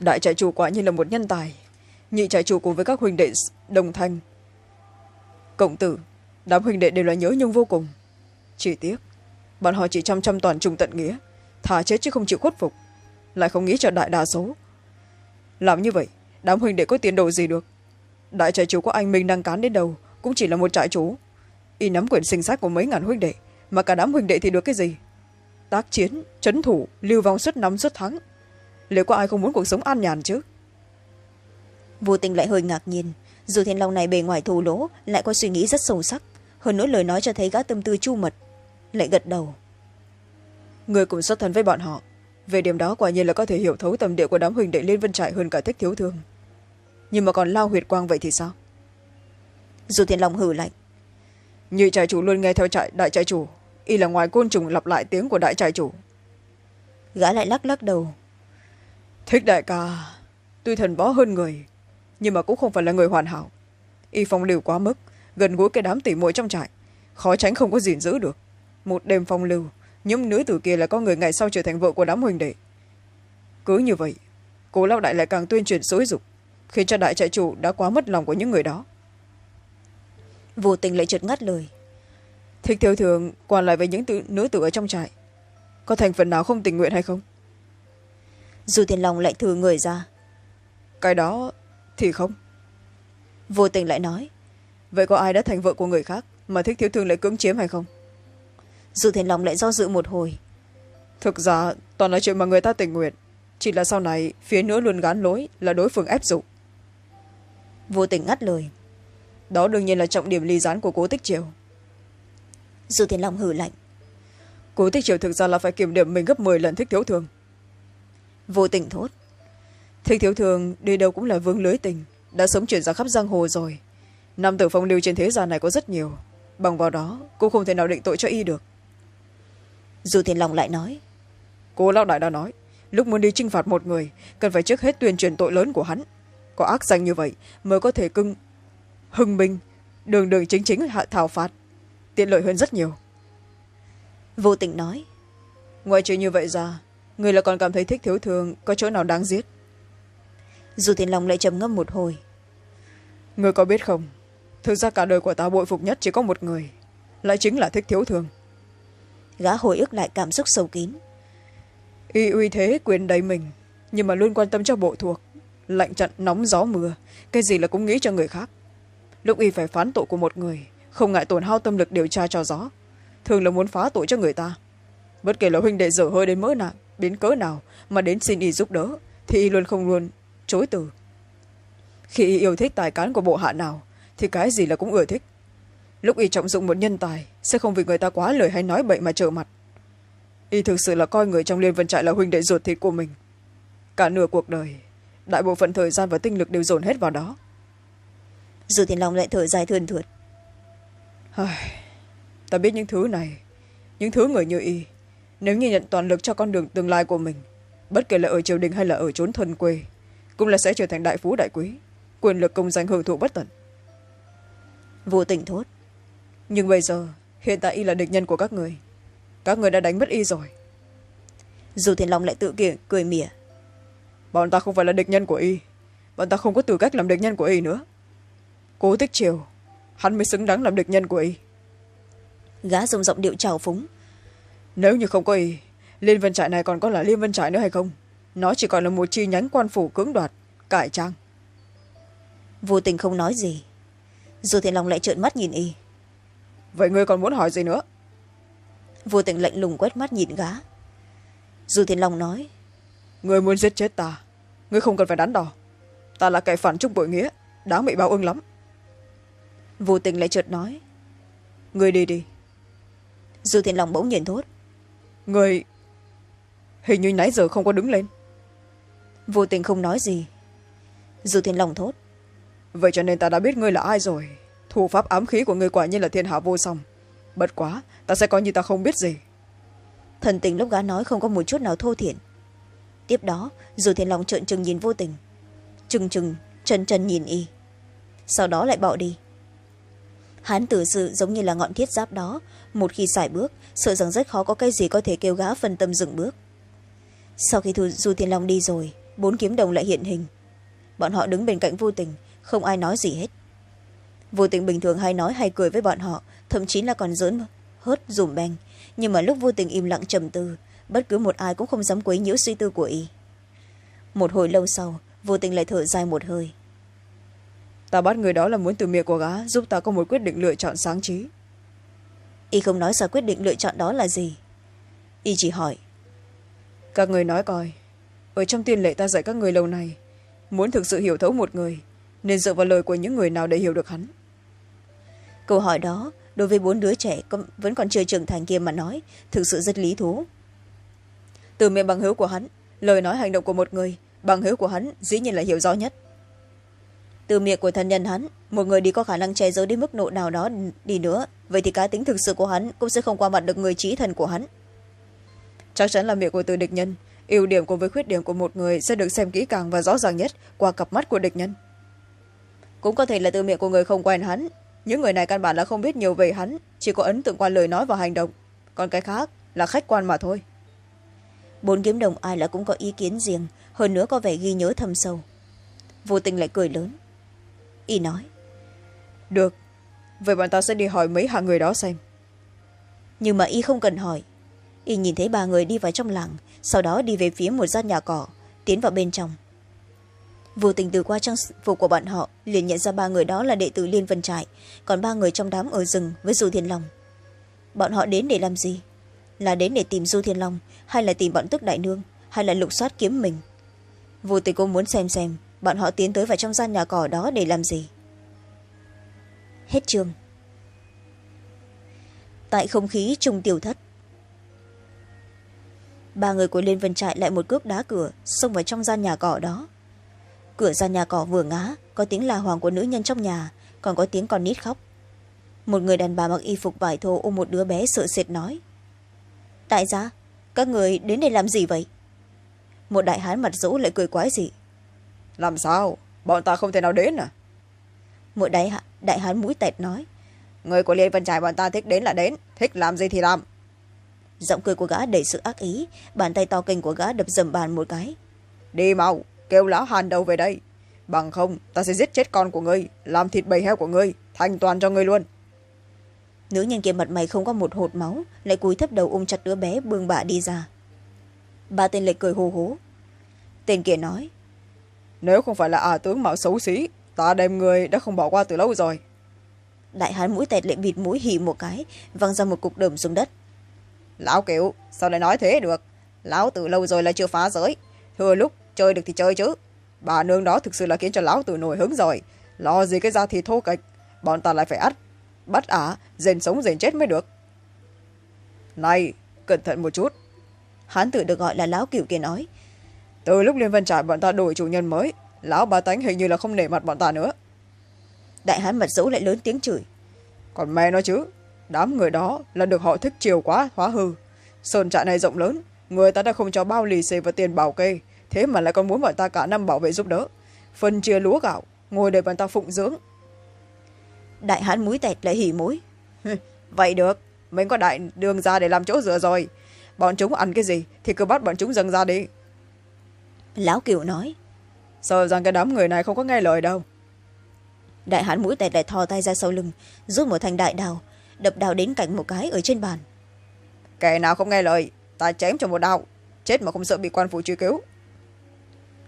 Đại trại chủ quả nhiên là một nhân tài. Nhị trại chủ cùng với các huynh đệ đồng thanh, cộng tử, đám huynh đệ đều là nhớ nhung vô cùng. Chỉ tiếc, bọn họ chỉ chăm chăm toàn trung tận nghĩa thả chết chứ không chịu khuất phục, lại không nghĩ cho đại đa số. Làm như vậy, đám huynh đệ có tiền đồ gì được? Đại trại chủ của anh minh đang cán đến đầu cũng chỉ là một trại chủ. Y nắm quyền sinh sát của mấy ngàn huynh đệ, mà cả đám huynh đệ thì được cái gì? Tác chiến trấn thủ lưu vong suất năm suất thắng liệu có ai không muốn cuộc sống an nhàn chứ? Vô tình lại hơi ngạc nhiên. Dù thiên long này bề ngoài thù lỗ lại có suy nghĩ rất sâu sắc. Hơn nữa lời nói cho thấy gã tâm tư chu mật lại gật đầu. Người cùng xuất thân với bọn họ về điểm đó quả nhiên là có thể hiểu thấu tầm địa của đám huỳnh đệ liên vân trại hơn cả thích thiếu thương. Nhưng mà còn lao huyệt quang vậy thì sao? Dù thiên long hử lạnh. Như trại chủ luôn nghe theo trại đại trại chủ y là ngoài côn trùng lặp lại tiếng của đại trại chủ. Gã lại lắc lắc đầu. Thích đại ca tuy thần võ hơn người nhưng mà cũng không phải là người hoàn hảo. Y phong lưu quá mức gần gũi cái đám tỉ muội trong trại khó tránh không có gìn giữ được. Một đêm phong lưu những nữ tử kia là có người ngày sau trở thành vợ của đám huỳnh đệ. Cứ như vậy cố lao đại lại càng tuyên truyền xối dục khiến cho đại trại chủ đã quá mất lòng của những người đó. Vô tình lại trượt ngắt lời thích theo thường quan lại với những tử, nữ tử ở trong trại. Có thành phần nào không tình nguyện hay không? Dù thiên long lại thừa người ra. Cái đó thì không. Vô tình lại nói. Vậy có ai đã thành vợ của người khác mà thích thiếu thương lại cưỡng chiếm hay không? Dù thiên long lại do dự một hồi. Thực ra toàn là chuyện mà người ta tình nguyện. Chỉ là sau này phía nữa luôn gán lối là đối phương ép dụng. Vô tình ngắt lời. Đó đương nhiên là trọng điểm ly gián của cố tích triều dù thiên long hử lạnh. Cố tích triều thực ra là phải kiểm điểm mình gấp m lần thích thiếu thường. Vô tình thốt. Thích thiếu thường đi đâu cũng là vương lưới tình đã sống chuyển ra khắp giang hồ rồi. Năm tử phong lưu trên thế gian này có rất nhiều bằng vào đó cũng không thể nào định tội cho y được. Dù thiên long lại nói. Cô lão đại đã nói lúc muốn đi chinh phạt một người cần phải trước hết tuyên truyền tội lớn của hắn. Có ác danh như vậy mới có thể cưng hưng minh đường đường chính chính hạ thảo phạt tiện lợi hơn rất nhiều. Vô tình nói ngoài trừ như vậy ra người là còn cảm thấy thích thiếu thường có chỗ nào đáng giết? Dù thiên long lại trầm ngâm một hồi. Người có biết không thực ra cả đời của ta bội phục nhất chỉ có một người lại chính là thích thiếu thường gã hồi ức lại cảm xúc sâu kín. Y uy thế quyền đầy mình nhưng mà luôn quan tâm cho bộ thuộc lạnh trận nóng gió mưa cái gì là cũng nghĩ cho người khác. Lúc y phải phán tội của một người không ngại tổn hao tâm lực điều tra cho gió thường là muốn phá tội cho người ta. Bất kể là huynh đệ dở hơi đến mỡ nạn đến cỡ nào mà đến xin y giúp đỡ, thì y luôn không luôn chối từ. Khi y yêu thích tài cán của bộ hạ nào, thì cái gì là cũng ưa thích. Lúc y trọng dụng một nhân tài, sẽ không vì người ta quá lời hay nói bậy mà trở mặt. Y thực sự là coi người trong liên vân trại là huynh đệ ruột thịt của mình. Cả nửa cuộc đời, đại bộ phận thời gian và tinh lực đều dồn hết vào đó. Dù thiền long lại thở dài thườn thượt ta biết những thứ này những thứ người như y. Nếu như nhận toàn lực cho con đường tương lai của mình bất kể là ở triều đình hay là ở trốn thuần quê cũng là sẽ trở thành đại phú đại quý quyền lực công danh hưởng thụ bất tận. Vô tình thốt. Nhưng bây giờ hiện tại y là địch nhân của các người. Các người đã đánh mất y rồi. Dù thiền long lại tự kỷ cười mỉa. Bọn ta không phải là địch nhân của y. Bọn ta không có tư cách làm địch nhân của y nữa. Cố tích triều hắn mới xứng đáng làm địch nhân của y. Gã dùng giọng điệu trào phúng. Nếu như không có y liên vân trại này còn có là liên vân trại nữa hay không? Nó chỉ còn là một chi nhánh quan phủ cưỡng đoạt cải trang. Vô tình không nói gì. Dù thiền long lại trợn mắt nhìn y. Vậy ngươi còn muốn hỏi gì nữa? Vô tình lạnh lùng quét mắt nhìn gã. Dù thiền long nói ngươi muốn giết chết ta. Ngươi không cần phải đắn đo. Ta là kẻ phản trung bội nghĩa. Đáng bị báo ưng lắm vô tình lại chợt nói. Người đi đi. Dù thiên long bỗng nhìn thốt. Người, hình như nãy giờ không có đứng lên. Vô tình không nói gì. Dù thiên long thốt. Vậy cho nên ta đã biết ngươi là ai rồi. Thủ pháp ám khí của ngươi quả nhiên là thiên hạ vô song. Bất quá, ta sẽ coi như ta không biết gì. Thần tình lúc gã nói không có một chút nào thô thiển. Tiếp đó dù thiên long trợn trừng nhìn vô tình. Trừng trừng chân chân nhìn y. Sau đó lại bỏ đi hán tử sự giống như là ngọn thiết giáp đó. Một khi xài bước, sợ rằng rất khó có cái gì có thể kêu gã phân tâm dừng bước. Sau khi du thiên long đi rồi, bốn kiếm đồng lại hiện hình. Bọn họ đứng bên cạnh vô tình, không ai nói gì hết. Vô tình bình thường hay nói hay cười với bọn họ, thậm chí là còn dỡn hớt dùm beng. Nhưng mà lúc vô tình im lặng trầm tư, bất cứ một ai cũng không dám quấy nhiễu suy tư của y. Một hồi lâu sau vô tình lại thở dài một hơi ta bắt người đó là muốn từ miệng của gã giúp ta có một quyết định lựa chọn sáng trí. Y không nói ra quyết định lựa chọn đó là gì. Y chỉ hỏi. Các người nói coi ở trong tiên lệ ta dạy các người lâu nay muốn thực sự hiểu thấu một người nên dựa vào lời của những người nào để hiểu được hắn? Câu hỏi đó đối với bốn đứa trẻ vẫn còn chưa trưởng thành kia mà nói thực sự rất lý thú. Từ miệng bằng hữu của hắn lời nói hành động của một người bằng hữu của hắn dĩ nhiên là hiểu rõ nhất từ miệng của thân nhân hắn một người đi có khả năng che giấu đến mức độ nào đó đi nữa vậy thì cá tính thực sự của hắn cũng sẽ không qua mặt được người trí thần của hắn. Chắc chắn là miệng của từ địch nhân. Ưu điểm cùng với khuyết điểm của một người sẽ được xem kỹ càng và rõ ràng nhất qua cặp mắt của địch nhân. Cũng có thể là từ miệng của người không quen hắn. Những người này căn bản là không biết nhiều về hắn chỉ có ấn tượng qua lời nói và hành động. Còn cái khác là khách quan mà thôi. Bốn kiếm đồng ai là cũng có ý kiến riêng hơn nữa có vẻ ghi nhớ thâm sâu. Vô tình lại cười lớn y nói. Được vậy bọn ta sẽ đi hỏi mấy hàng người đó xem. Nhưng mà y không cần hỏi. Y nhìn thấy ba người đi vào trong làng sau đó đi về phía một gian nhà cỏ tiến vào bên trong. Vô tình từ qua trang phục của bọn họ liền nhận ra ba người đó là đệ tử liên vân trại còn ba người trong đám ở rừng với du thiên long. Bọn họ đến để làm gì? Là đến để tìm du thiên long hay là tìm bọn tức đại nương hay là lục soát kiếm mình? Vô tình cũng muốn xem xem bọn họ tiến tới vào trong gian nhà cỏ đó để làm gì? Hết chương. Tại không khí trung tiểu thất. Ba người của liên vân trại lại một cước đá cửa, xông vào trong gian nhà cỏ đó. Cửa gian nhà cỏ vừa ngã có tiếng la hoàng của nữ nhân trong nhà, còn có tiếng con nít khóc. Một người đàn bà mặc y phục vải thô ôm một đứa bé sợ sệt nói tại gia, các người đến đây làm gì vậy? Một đại hán mặt rũ lại cười quái dị làm sao? Bọn ta không thể nào đến à? Một đại, đại hán mũi tẹt nói. Người của liên vân trại bọn ta thích đến là đến. Thích làm gì thì làm. Giọng cười của gã đầy sự ác ý. Bàn tay to kênh của gã đập dầm bàn một cái. Đi mau kêu lão hàn đầu về đây. Bằng không ta sẽ giết chết con của ngươi làm thịt bầy heo của ngươi thành toàn cho người luôn. Nữ nhân kia mặt mày không có một hột máu lại cúi thấp đầu ôm chặt đứa bé bương bạ đi ra. Ba tên lệch cười hô hố. Tên kia nói nếu không phải là ả tướng mạo xấu xí ta đem người đã không bỏ qua từ lâu rồi. Đại hán mũi tẹt lại bịt mũi hì một cái văng ra một cục đờm xuống đất. Lão kiểu sao lại nói thế được? Lão từ lâu rồi là chưa phá giới. Thừa lúc chơi được thì chơi chứ. Bà nương đó thực sự là khiến cho lão từ nổi hứng rồi. Lo gì cái da thịt thô kệch bọn ta lại phải ắt bắt ả rền sống rền chết mới được. Này cẩn thận một chút. Hán tử được gọi là lão cửu kia nói từ lúc liên vân trại bọn ta đổi chủ nhân mới. Lão bà tánh hình như là không nể mặt bọn ta nữa. Đại hán mặt dỗ lại lớn tiếng chửi. Còn mẹ nói chứ đám người đó là được họ thích chiều quá hóa hư. Sơn trại này rộng lớn người ta đã không cho bao lì xì và tiền bảo kê. Thế mà lại còn muốn bọn ta cả năm bảo vệ giúp đỡ. Phân chia lúa gạo ngồi để bọn ta phụng dưỡng. Đại hán mũi tẹt lại hỉ mũi vậy được mình có đại đường ra để làm chỗ dựa rồi. Bọn chúng ăn cái gì thì cứ bắt bọn chúng dâng ra đi lão kiều nói. Sợ rằng cái đám người này không có nghe lời đâu? Đại hán mũi tẹt lại thò tay ra sau lưng rút một thanh đại đào đập đào đến cạnh một cái ở trên bàn. Kẻ nào không nghe lời ta chém cho một đao chết mà không sợ bị quan phủ truy cứu.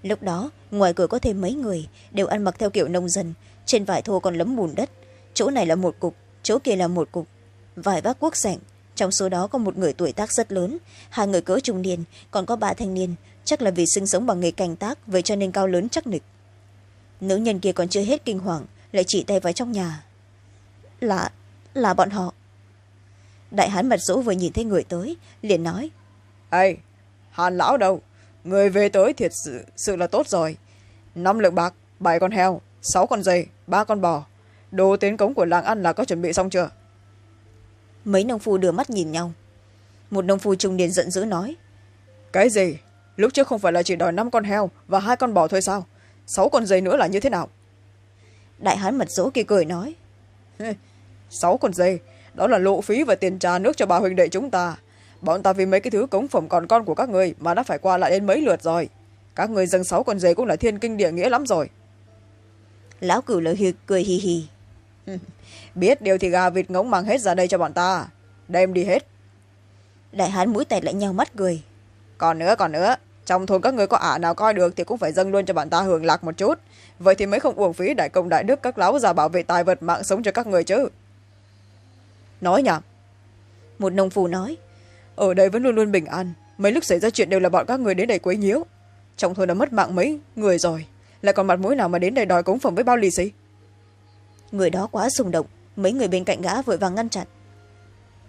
Lúc đó ngoài cửa có thêm mấy người đều ăn mặc theo kiểu nông dân trên vải thô còn lấm bùn đất chỗ này là một cục chỗ kia là một cục. Vài bác quốc sảnh trong số đó có một người tuổi tác rất lớn hai người cỡ trung niên còn có ba thanh niên chắc là vì sinh sống bằng nghề canh tác vậy cho nên cao lớn chắc nịch. Nữ nhân kia còn chưa hết kinh hoàng lại chỉ tay vào trong nhà. Là là bọn họ. Đại hán mặt dỗ vừa nhìn thấy người tới liền nói ê hàn lão đâu? Người về tới thiệt sự, sự là tốt rồi. Năm lượng bạc bảy con heo sáu con dây ba con bò. Đồ tiến cống của làng ăn là có chuẩn bị xong chưa? Mấy nông phu đưa mắt nhìn nhau. Một nông phu trung niên giận dữ nói cái gì lúc trước không phải là chỉ đòi năm con heo và hai con bò thôi sao? Sáu con dây nữa là như thế nào? Đại hán mật dỗ kia cười nói. Sáu con dây đó là lộ phí và tiền trà nước cho bà huynh đệ chúng ta. Bọn ta vì mấy cái thứ cống phẩm còn con của các người mà đã phải qua lại đến mấy lượt rồi. Các người dâng sáu con dây cũng là thiên kinh địa nghĩa lắm rồi. Lão cửu lời hiệt cười hì hì. Biết điều thì gà vịt ngỗng mang hết ra đây cho bọn ta. Đem đi hết. Đại hán mũi tẹt lại nhau mắt cười còn nữa còn nữa. Trong thôn các người có ả nào coi được thì cũng phải dâng luôn cho bọn ta hưởng lạc một chút. Vậy thì mới không uổng phí đại công đại đức các lão già bảo vệ tài vật mạng sống cho các người chứ. Nói nhảm. Một nông phu nói ở đây vẫn luôn luôn bình an. Mấy lúc xảy ra chuyện đều là bọn các người đến đây quấy nhiễu. Trong thôn đã mất mạng mấy người rồi. Lại còn mặt mũi nào mà đến đây đòi cống phẩm với bao lì xì? Người đó quá xung động. Mấy người bên cạnh gã vội vàng ngăn chặn.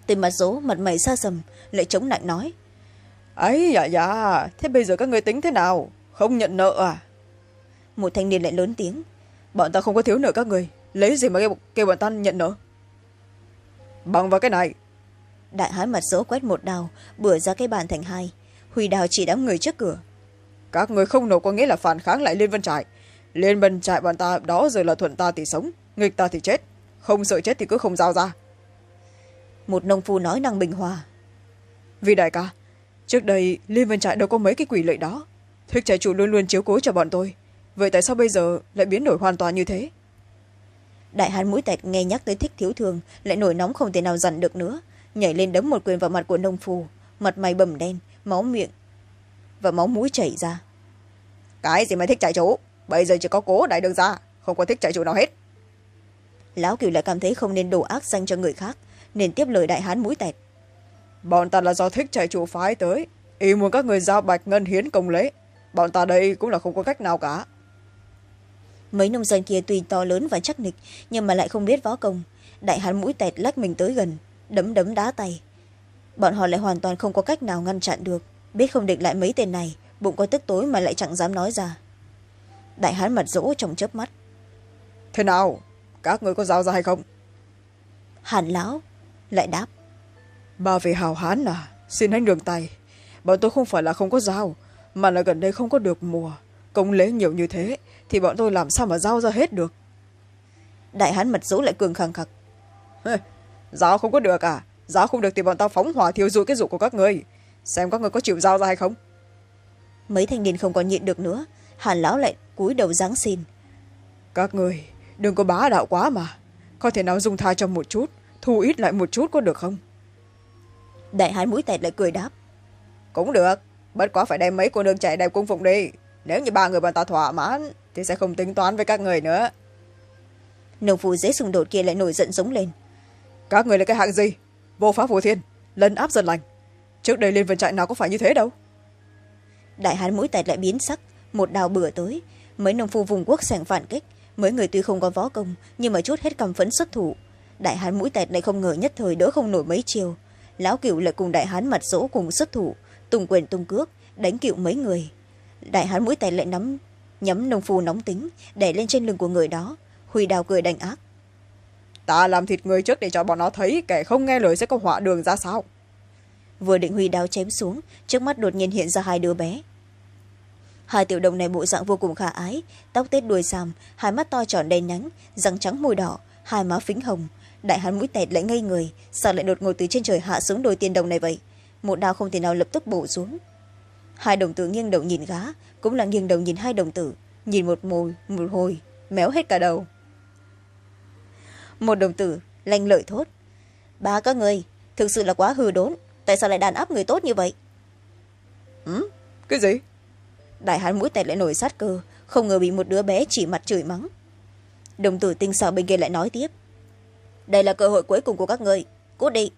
Tên mặt dỗ mặt mày xa sầm lại chống nạnh nói ấy dạ dạ thế bây giờ các người tính thế nào? Không nhận nợ à? Một thanh niên lại lớn tiếng. Bọn ta không có thiếu nợ các người lấy gì mà kêu, kêu bọn ta nhận nợ? Bằng vào cái này. Đại hán mặt dỗ quét một đào bửa ra cái bàn thành hai. Huy đào chỉ đám người trước cửa. Các người không nộp có nghĩa là phản kháng lại liên vân trại. Liên vân trại bọn ta đó giờ là thuận ta thì sống nghịch ta thì chết. Không sợ chết thì cứ không giao ra. Một nông phu nói năng bình hòa. Vì đại ca trước đây liên vân trại đâu có mấy cái quỷ lệ đó. Thích trại chủ luôn luôn chiếu cố cho bọn tôi. Vậy tại sao bây giờ lại biến đổi hoàn toàn như thế? Đại hán mũi tẹt nghe nhắc tới thích thiếu thường lại nổi nóng không thể nào dằn được nữa. Nhảy lên đấm một quyền vào mặt của nông phu mặt mày bầm đen máu miệng và máu mũi chảy ra. Cái gì mà thích trại chủ? Bây giờ chỉ có cố đại đường ra không có thích trại chủ nào hết. Lão cửu lại cảm thấy không nên đổ ác danh cho người khác nên tiếp lời đại hán mũi tẹt bọn ta là do thích trại chủ phái tới. Ý muốn các người giao bạch ngân hiến công lễ. Bọn ta đây cũng là không có cách nào cả. Mấy nông dân kia tuy to lớn và chắc nịch nhưng mà lại không biết võ công. Đại hán mũi tẹt lách mình tới gần đấm đấm đá tay. Bọn họ lại hoàn toàn không có cách nào ngăn chặn được. Biết không địch lại mấy tên này bụng có tức tối mà lại chẳng dám nói ra. Đại hán mặt dỗ trong chớp mắt. Thế nào? Các người có giao ra hay không? Hàn lão lại đáp bà về hào hán à? Xin anh đường tay. Bọn tôi không phải là không có giao mà là gần đây không có được mùa. Công lễ nhiều như thế thì bọn tôi làm sao mà giao ra hết được? Đại hán mật dỗ lại cường khẳng khặc. Giao không có được à? Giao không được thì bọn tao phóng hỏa thiêu dụi cái rủ của các người xem các người có chịu giao ra hay không. Mấy thanh niên không còn nhịn được nữa hàn lão lại cúi đầu giáng xin. Các người đừng có bá đạo quá mà. Có thể nào dùng thai cho một chút thu ít lại một chút có được không đại hán mũi tẹt lại cười đáp. Cũng được bất quá phải đem mấy cô nương chạy đem cung phụng đi. Nếu như ba người bọn ta thỏa mãn thì sẽ không tính toán với các người nữa. Nông phu dễ xung đột kia lại nổi giận giống lên. Các người là cái hạng gì? Vô phá phù thiên lấn áp dân lành. Trước đây liên vân trại nào có phải như thế đâu? Đại hán mũi tẹt lại biến sắc. Một đào bừa tới. Mấy nông phu vùng quốc sẻng phản kích. Mấy người tuy không có võ công nhưng mà chút hết cầm phấn xuất thủ. Đại hán mũi tẹt lại không ngờ nhất thời đỡ không nổi mấy chiều lão cửu lại cùng đại hán mặt dỗ cùng xuất thủ tung quyền tung cước đánh cựu mấy người. Đại hán mũi tẹt lại nắm nhắm nông phu nóng tính đè lên trên lưng của người đó huy đào cười đành ác. Ta làm thịt người trước để cho bọn nó thấy kẻ không nghe lời sẽ có họa đường ra sao? Vừa định huy đao chém xuống trước mắt đột nhiên hiện ra hai đứa bé. Hai tiểu đồng này bộ dạng vô cùng khả ái tóc tết đuôi xàm hai mắt to tròn đen nhánh răng trắng môi đỏ hai má phính hồng đại hán mũi tẹt lại ngây người sao lại đột ngột từ trên trời hạ xuống đôi tiên đồng này vậy? Một đao không thể nào lập tức bổ xuống. Hai đồng tử nghiêng đầu nhìn gá cũng là nghiêng đầu nhìn hai đồng tử nhìn một mồi một hồi méo hết cả đầu. Một đồng tử lanh lợi thốt ba các người thực sự là quá hư đốn tại sao lại đàn áp người tốt như vậy? Ừ? cái gì? Đại hán mũi tẹt lại nổi sát cơ không ngờ bị một đứa bé chỉ mặt chửi mắng. Đồng tử tinh xảo bên kia lại nói tiếp đây là cơ hội cuối cùng của các người cút đi.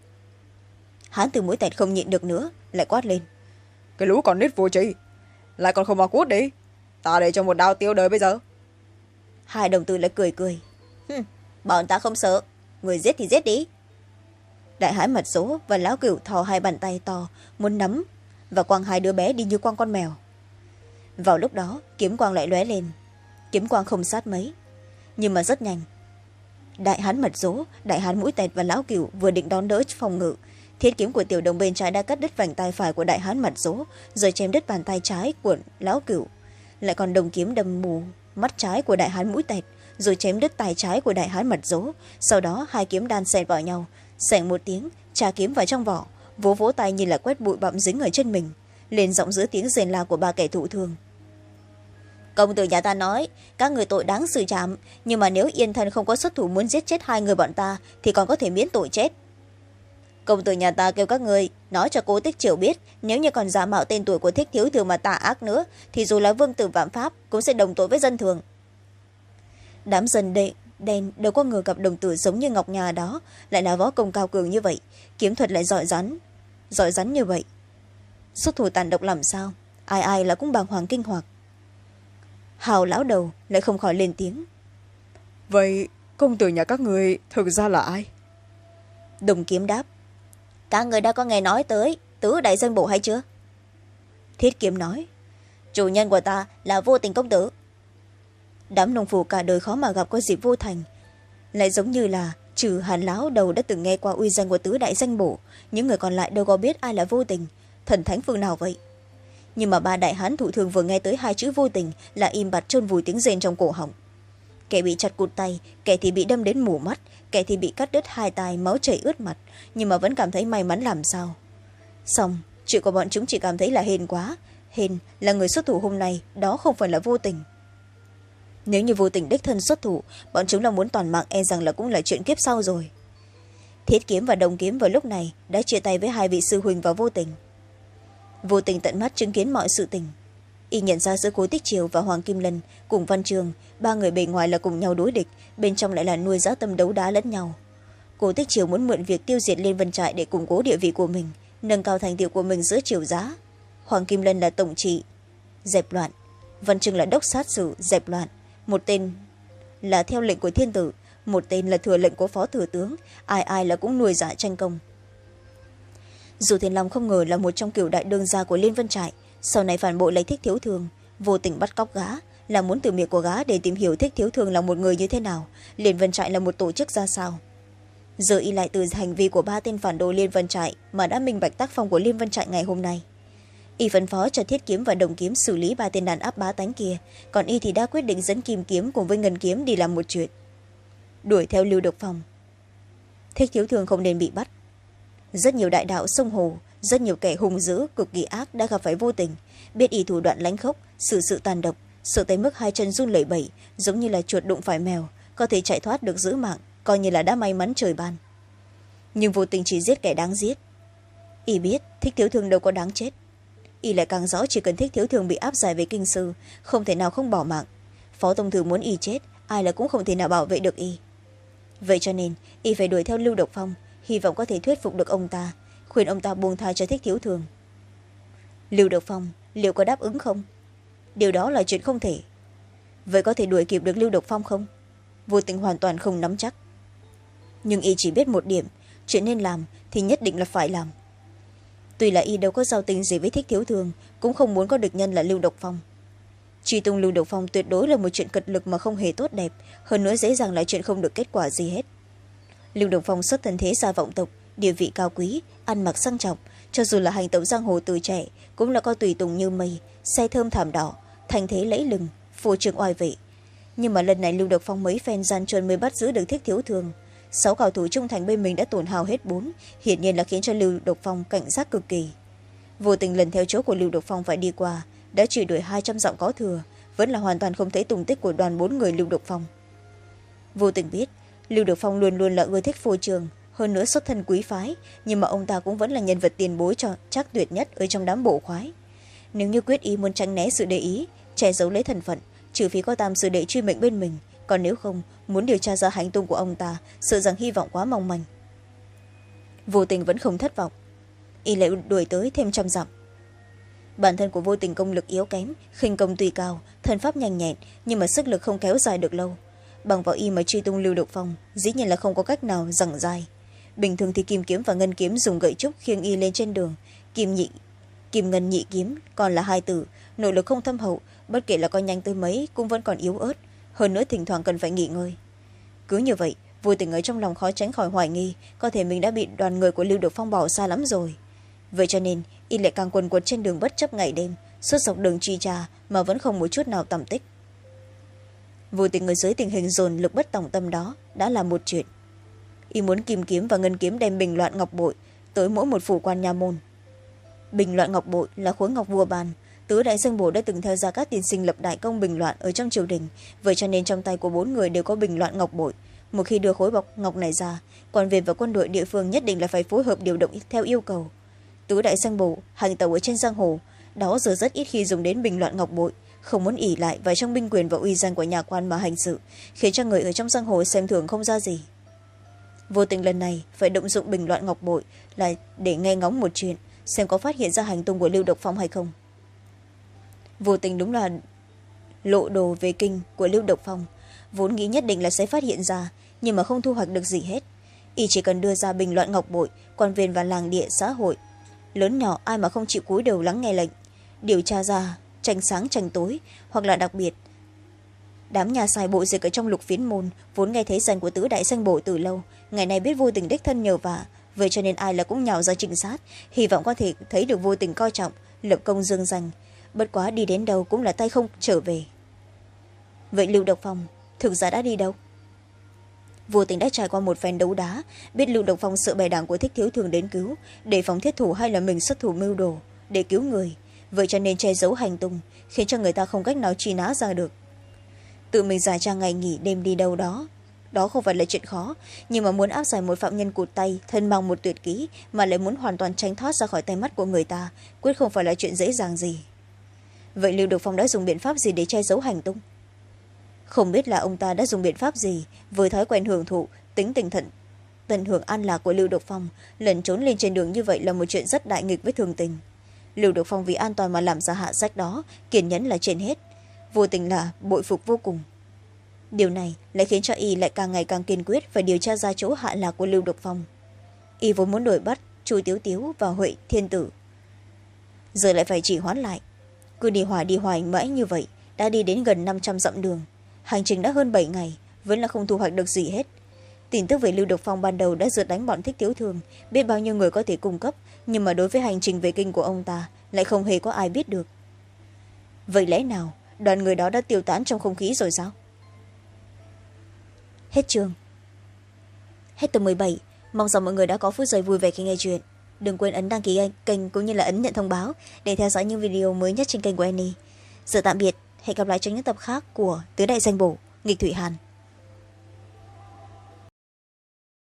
Hán từ mũi tẹt không nhịn được nữa lại quát lên. Cái lũ còn nít vô tri lại còn không mau cút đi. Ta để cho một đao tiêu đời bây giờ. Hai đồng tử lại cười cười. Bọn ta không sợ. Người giết thì giết đi. Đại hán mật số và lão cửu thò hai bàn tay to muốn nắm và quăng hai đứa bé đi như quăng con mèo. Vào lúc đó kiếm quang lại lóe lên. Kiếm quang không sát mấy nhưng mà rất nhanh đại hán mật dỗ, đại hán mũi tẹt và lão cửu vừa định đón đỡ phòng ngự. Thiết kiếm của tiểu đồng bên trái đã cắt đứt vành tay phải của đại hán mật dỗ, rồi chém đứt bàn tay trái của lão cửu. Lại còn đồng kiếm đâm mù mắt trái của đại hán mũi tẹt, rồi chém đứt tay trái của đại hán mật dỗ. Sau đó, hai kiếm đan xẹt vào nhau. Xẻng một tiếng, trà kiếm vào trong vỏ, vỗ vỗ tay như là quét bụi bặm dính ở trên mình. Lên giọng giữa tiếng rền la của ba kẻ thụ thương công tử nhà ta nói, các người tội đáng xử trảm, nhưng mà nếu yên thân không có xuất thủ muốn giết chết hai người bọn ta, thì còn có thể miễn tội chết. Công tử nhà ta kêu các người, nói cho cố tích triều biết, nếu như còn giả mạo tên tuổi của thích thiếu thường mà tà ác nữa, thì dù là vương tử vạn pháp cũng sẽ đồng tội với dân thường. Đám dân đệ đen đâu có ngờ gặp đồng tử giống như ngọc nhà đó, lại là võ công cao cường như vậy, kiếm thuật lại giỏi rắn. Giỏi rắn như vậy. Xuất thủ tàn độc làm sao? Ai ai là cũng bàng hoàng kinh hoặc hào lão đầu lại không khỏi lên tiếng. Vậy công tử nhà các người thực ra là ai? Đồng kiếm đáp. Các người đã có nghe nói tới tứ đại dân bộ hay chưa? Thiết kiếm nói. Chủ nhân của ta là vô tình công tử. Đám nông phu cả đời khó mà gặp có dịp vô thành. Lại giống như là trừ hàn lão đầu đã từng nghe qua uy danh của tứ đại danh bổ những người còn lại đâu có biết ai là vô tình thần thánh phương nào vậy nhưng mà ba đại hán thủ thường vừa nghe tới hai chữ vô tình là im bặt trôn vùi tiếng rên trong cổ họng. Kẻ bị chặt cụt tay, kẻ thì bị đâm đến mù mắt, kẻ thì bị cắt đứt hai tay máu chảy ướt mặt, nhưng mà vẫn cảm thấy may mắn làm sao. Xong, chuyện của bọn chúng chỉ cảm thấy là hên quá. Hên là người xuất thủ hôm nay, đó không phải là vô tình. Nếu như vô tình đích thân xuất thủ, bọn chúng là muốn toàn mạng e rằng là cũng là chuyện kiếp sau rồi. Thiết kiếm và đồng kiếm vào lúc này đã chia tay với hai vị sư huỳnh và vô tình vô tình tận mắt chứng kiến mọi sự tình. Y nhận ra giữa cố tích triều và hoàng kim lân cùng văn trường, ba người bề ngoài là cùng nhau đối địch, bên trong lại là nuôi giã tâm đấu đá lẫn nhau. Cố tích triều muốn mượn việc tiêu diệt lên vân trại để củng cố địa vị của mình, nâng cao thành tiệu của mình giữa triều giá. Hoàng kim lân là tổng trị, dẹp loạn. Văn trường là đốc sát sử dẹp loạn. Một tên là theo lệnh của thiên tử, một tên là thừa lệnh của phó thừa tướng. Ai ai là cũng nuôi giả tranh công dù thiên long không ngờ là một trong kiểu đại đương gia của liên vân trại, sau này phản bội lấy thích thiếu thường, vô tình bắt cóc gá là muốn từ miệng của gá để tìm hiểu thích thiếu thường là một người như thế nào, liên vân trại là một tổ chức ra sao. Giờ y lại từ hành vi của ba tên phản đồ liên vân trại mà đã minh bạch tác phong của liên vân trại ngày hôm nay. Y phân phó cho thiết kiếm và đồng kiếm xử lý ba tên đàn áp bá tánh kia, còn y thì đã quyết định dẫn kim kiếm cùng với ngân kiếm đi làm một chuyện. Đuổi theo lưu độc phòng thích thiếu thường không nên bị bắt rất nhiều đại đạo sông hồ, rất nhiều kẻ hung dữ, cực kỳ ác đã gặp phải vô tình. Biết y thủ đoạn lánh khốc, xử sự tàn độc, sợ tới mức hai chân run lẩy bẩy, giống như là chuột đụng phải mèo, có thể chạy thoát được giữ mạng, coi như là đã may mắn trời ban. Nhưng vô tình chỉ giết kẻ đáng giết. Y biết thích thiếu thương đâu có đáng chết. Y lại càng rõ chỉ cần thích thiếu thương bị áp giải về kinh sư, không thể nào không bỏ mạng. Phó tông thư muốn y chết, ai là cũng không thể nào bảo vệ được y. Vậy cho nên, y phải đuổi theo lưu độc phong hy vọng có thể thuyết phục được ông ta, khuyên ông ta buông tha cho thích thiếu thường. Lưu độc phong, liệu có đáp ứng không? Điều đó là chuyện không thể. Vậy có thể đuổi kịp được lưu độc phong không? Vô tình hoàn toàn không nắm chắc. Nhưng y chỉ biết một điểm, chuyện nên làm thì nhất định là phải làm. Tuy là y đâu có giao tình gì với thích thiếu thường, cũng không muốn có địch nhân là lưu độc phong. Truy tung lưu độc phong tuyệt đối là một chuyện cật lực mà không hề tốt đẹp, hơn nữa dễ dàng là chuyện không được kết quả gì hết lưu độc phong xuất thân thế gia vọng tộc, địa vị cao quý, ăn mặc sang trọng, cho dù là hành tẩu giang hồ từ trẻ, cũng là có tùy tùng như mây xe thơm thảm đỏ thành thế lẫy lừng, phô trương oai vệ. Nhưng mà lần này lưu độc phong mấy phen gian chuẩn mới bắt giữ được thích thiếu thường. Sáu cầu thủ trung thành bên mình đã tổn hào hết bốn, hiển nhiên là khiến cho lưu độc phong cảnh giác cực kỳ. Vô tình lần theo chỗ của lưu độc phong phải đi qua, đã chỉ đuổi hai trăm dặm có thừa, vẫn là hoàn toàn không thấy tùng tích của đoàn bốn người lưu độc phong. Vô tình biết lưu được phong luôn luôn là ưa thích phô trường hơn nữa xuất thân quý phái, nhưng mà ông ta cũng vẫn là nhân vật tiền bối cho chắc tuyệt nhất ở trong đám bộ khoái. Nếu như quyết ý muốn tránh né sự để ý, che giấu lấy thần phận, trừ phí có tam sư đệ truy mệnh bên mình, còn nếu không, muốn điều tra ra hành tung của ông ta, sợ rằng hy vọng quá mong manh. Vô tình vẫn không thất vọng. Y lại đuổi tới thêm trăm dặm. Bản thân của vô tình công lực yếu kém, khinh công tùy cao thần pháp nhanh nhẹn, nhưng mà sức lực không kéo dài được lâu bằng vào y mà truy tung lưu độc phong, dĩ nhiên là không có cách nào dẳng dài bình thường thì kim kiếm và ngân kiếm dùng gậy trúc khiêng y lên trên đường. Kim nhị, kim ngân nhị kiếm còn là hai tử nội lực không thâm hậu, bất kể là con nhanh tới mấy cũng vẫn còn yếu ớt. Hơn nữa thỉnh thoảng cần phải nghỉ ngơi. Cứ như vậy, vô tình ở trong lòng khó tránh khỏi hoài nghi, có thể mình đã bị đoàn người của lưu được phong bỏ xa lắm rồi. Vậy cho nên, y lại càng quần quật trên đường bất chấp ngày đêm, suốt dọc đường chi trà mà vẫn không một chút nào tầm tích vô tình ở dưới tình hình dồn lực bất tổng tâm đó đã là một chuyện. Y muốn kim kiếm và ngân kiếm đem bình loạn ngọc bội tới mỗi một phủ quan nha môn. Bình loạn ngọc bội là khối ngọc vua bàn. Tứ đại danh bổ đã từng theo ra các tiên sinh lập đại công bình loạn ở trong triều đình. Vậy cho nên trong tay của bốn người đều có bình loạn ngọc bội. Một khi đưa khối bọc ngọc này ra, quan viên và quân đội địa phương nhất định là phải phối hợp điều động theo yêu cầu. Tứ đại danh bổ, hành tàu ở trên giang hồ, đó giờ rất ít khi dùng đến bình loạn ngọc bội không muốn ỉ lại vào trong binh quyền và uy danh của nhà quan mà hành sự, khiến cho người ở trong giang hồ xem thường không ra gì. Vô tình lần này, phải động dụng bình loạn ngọc bội là để nghe ngóng một chuyện, xem có phát hiện ra hành tung của lưu độc phong hay không. Vô tình đúng là lộ đồ về kinh của lưu độc phong, vốn nghĩ nhất định là sẽ phát hiện ra, nhưng mà không thu hoạch được gì hết. Y chỉ cần đưa ra bình luận ngọc bội, quan viên và làng địa xã hội, lớn nhỏ ai mà không chịu cúi đầu lắng nghe lệnh, điều tra ra tranh sáng tranh tối, hoặc là đặc biệt, đám nhà xài bộ dịch ở trong lục phiến môn vốn nghe thấy danh của tứ đại danh bổ từ lâu, ngày nay biết vô tình đích thân nhờ vả, vậy cho nên ai là cũng nhào ra trinh sát, hy vọng có thể thấy được vô tình coi trọng lập công dương danh. Bất quá đi đến đâu cũng là tay không trở về. Vậy lưu độc phong, thực ra đã đi đâu? Vô tình đã trải qua một phen đấu đá, biết lưu độc phong sợ bè đảng của thích thiếu thường đến cứu, để phòng thiết thủ hay là mình xuất thủ mưu đồ, để cứu người vậy cho nên che giấu hành tung, khiến cho người ta không cách nào truy nã ra được. Tự mình giải trang ngày nghỉ đêm đi đâu đó. Đó không phải là chuyện khó, nhưng mà muốn áp giải một phạm nhân cụt tay, thân mang một tuyệt kỹ, mà lại muốn hoàn toàn tránh thoát ra khỏi tay mắt của người ta, quyết không phải là chuyện dễ dàng gì. Vậy lưu được phong đã dùng biện pháp gì để che giấu hành tung? Không biết là ông ta đã dùng biện pháp gì, với thói quen hưởng thụ, tính tình thận, tận hưởng an lạc của lưu độc phong, lẩn trốn lên trên đường như vậy là một chuyện rất đại nghịch với thường tình lưu được phong vì an toàn mà làm ra hạ sách đó, kiên nhẫn là trên hết. Vô tình là bội phục vô cùng. Điều này lại khiến cho y lại càng ngày càng kiên quyết phải điều tra ra chỗ hạ lạc của lưu độc phong. Y vốn muốn đuổi bắt chu tiếu tiếu và huệ thiên tử. Giờ lại phải chỉ hoãn lại. Cứ đi hoài đi hoài mãi như vậy, đã đi đến gần năm trăm dặm đường. Hành trình đã hơn bảy ngày, vẫn là không thu hoạch được gì hết. Tin tức về lưu độc phong ban đầu đã rượt đánh bọn thích thiếu thường, biết bao nhiêu người có thể cung cấp nhưng mà đối với hành trình về kinh của ông ta lại không hề có ai biết được. Vậy lẽ nào đoàn người đó đã tiêu tán trong không khí rồi sao? Hết chương. Hết từ bảy. Mong rằng mọi người đã có phút giây vui vẻ khi nghe chuyện. Đừng quên ấn đăng ký kênh cũng như là ấn nhận thông báo để theo dõi những video mới nhất trên kênh của Annie. Giờ tạm biệt, hẹn gặp lại trong những tập khác của Tứ Đại Danh Bổ, Nghịch Thủy Hàn.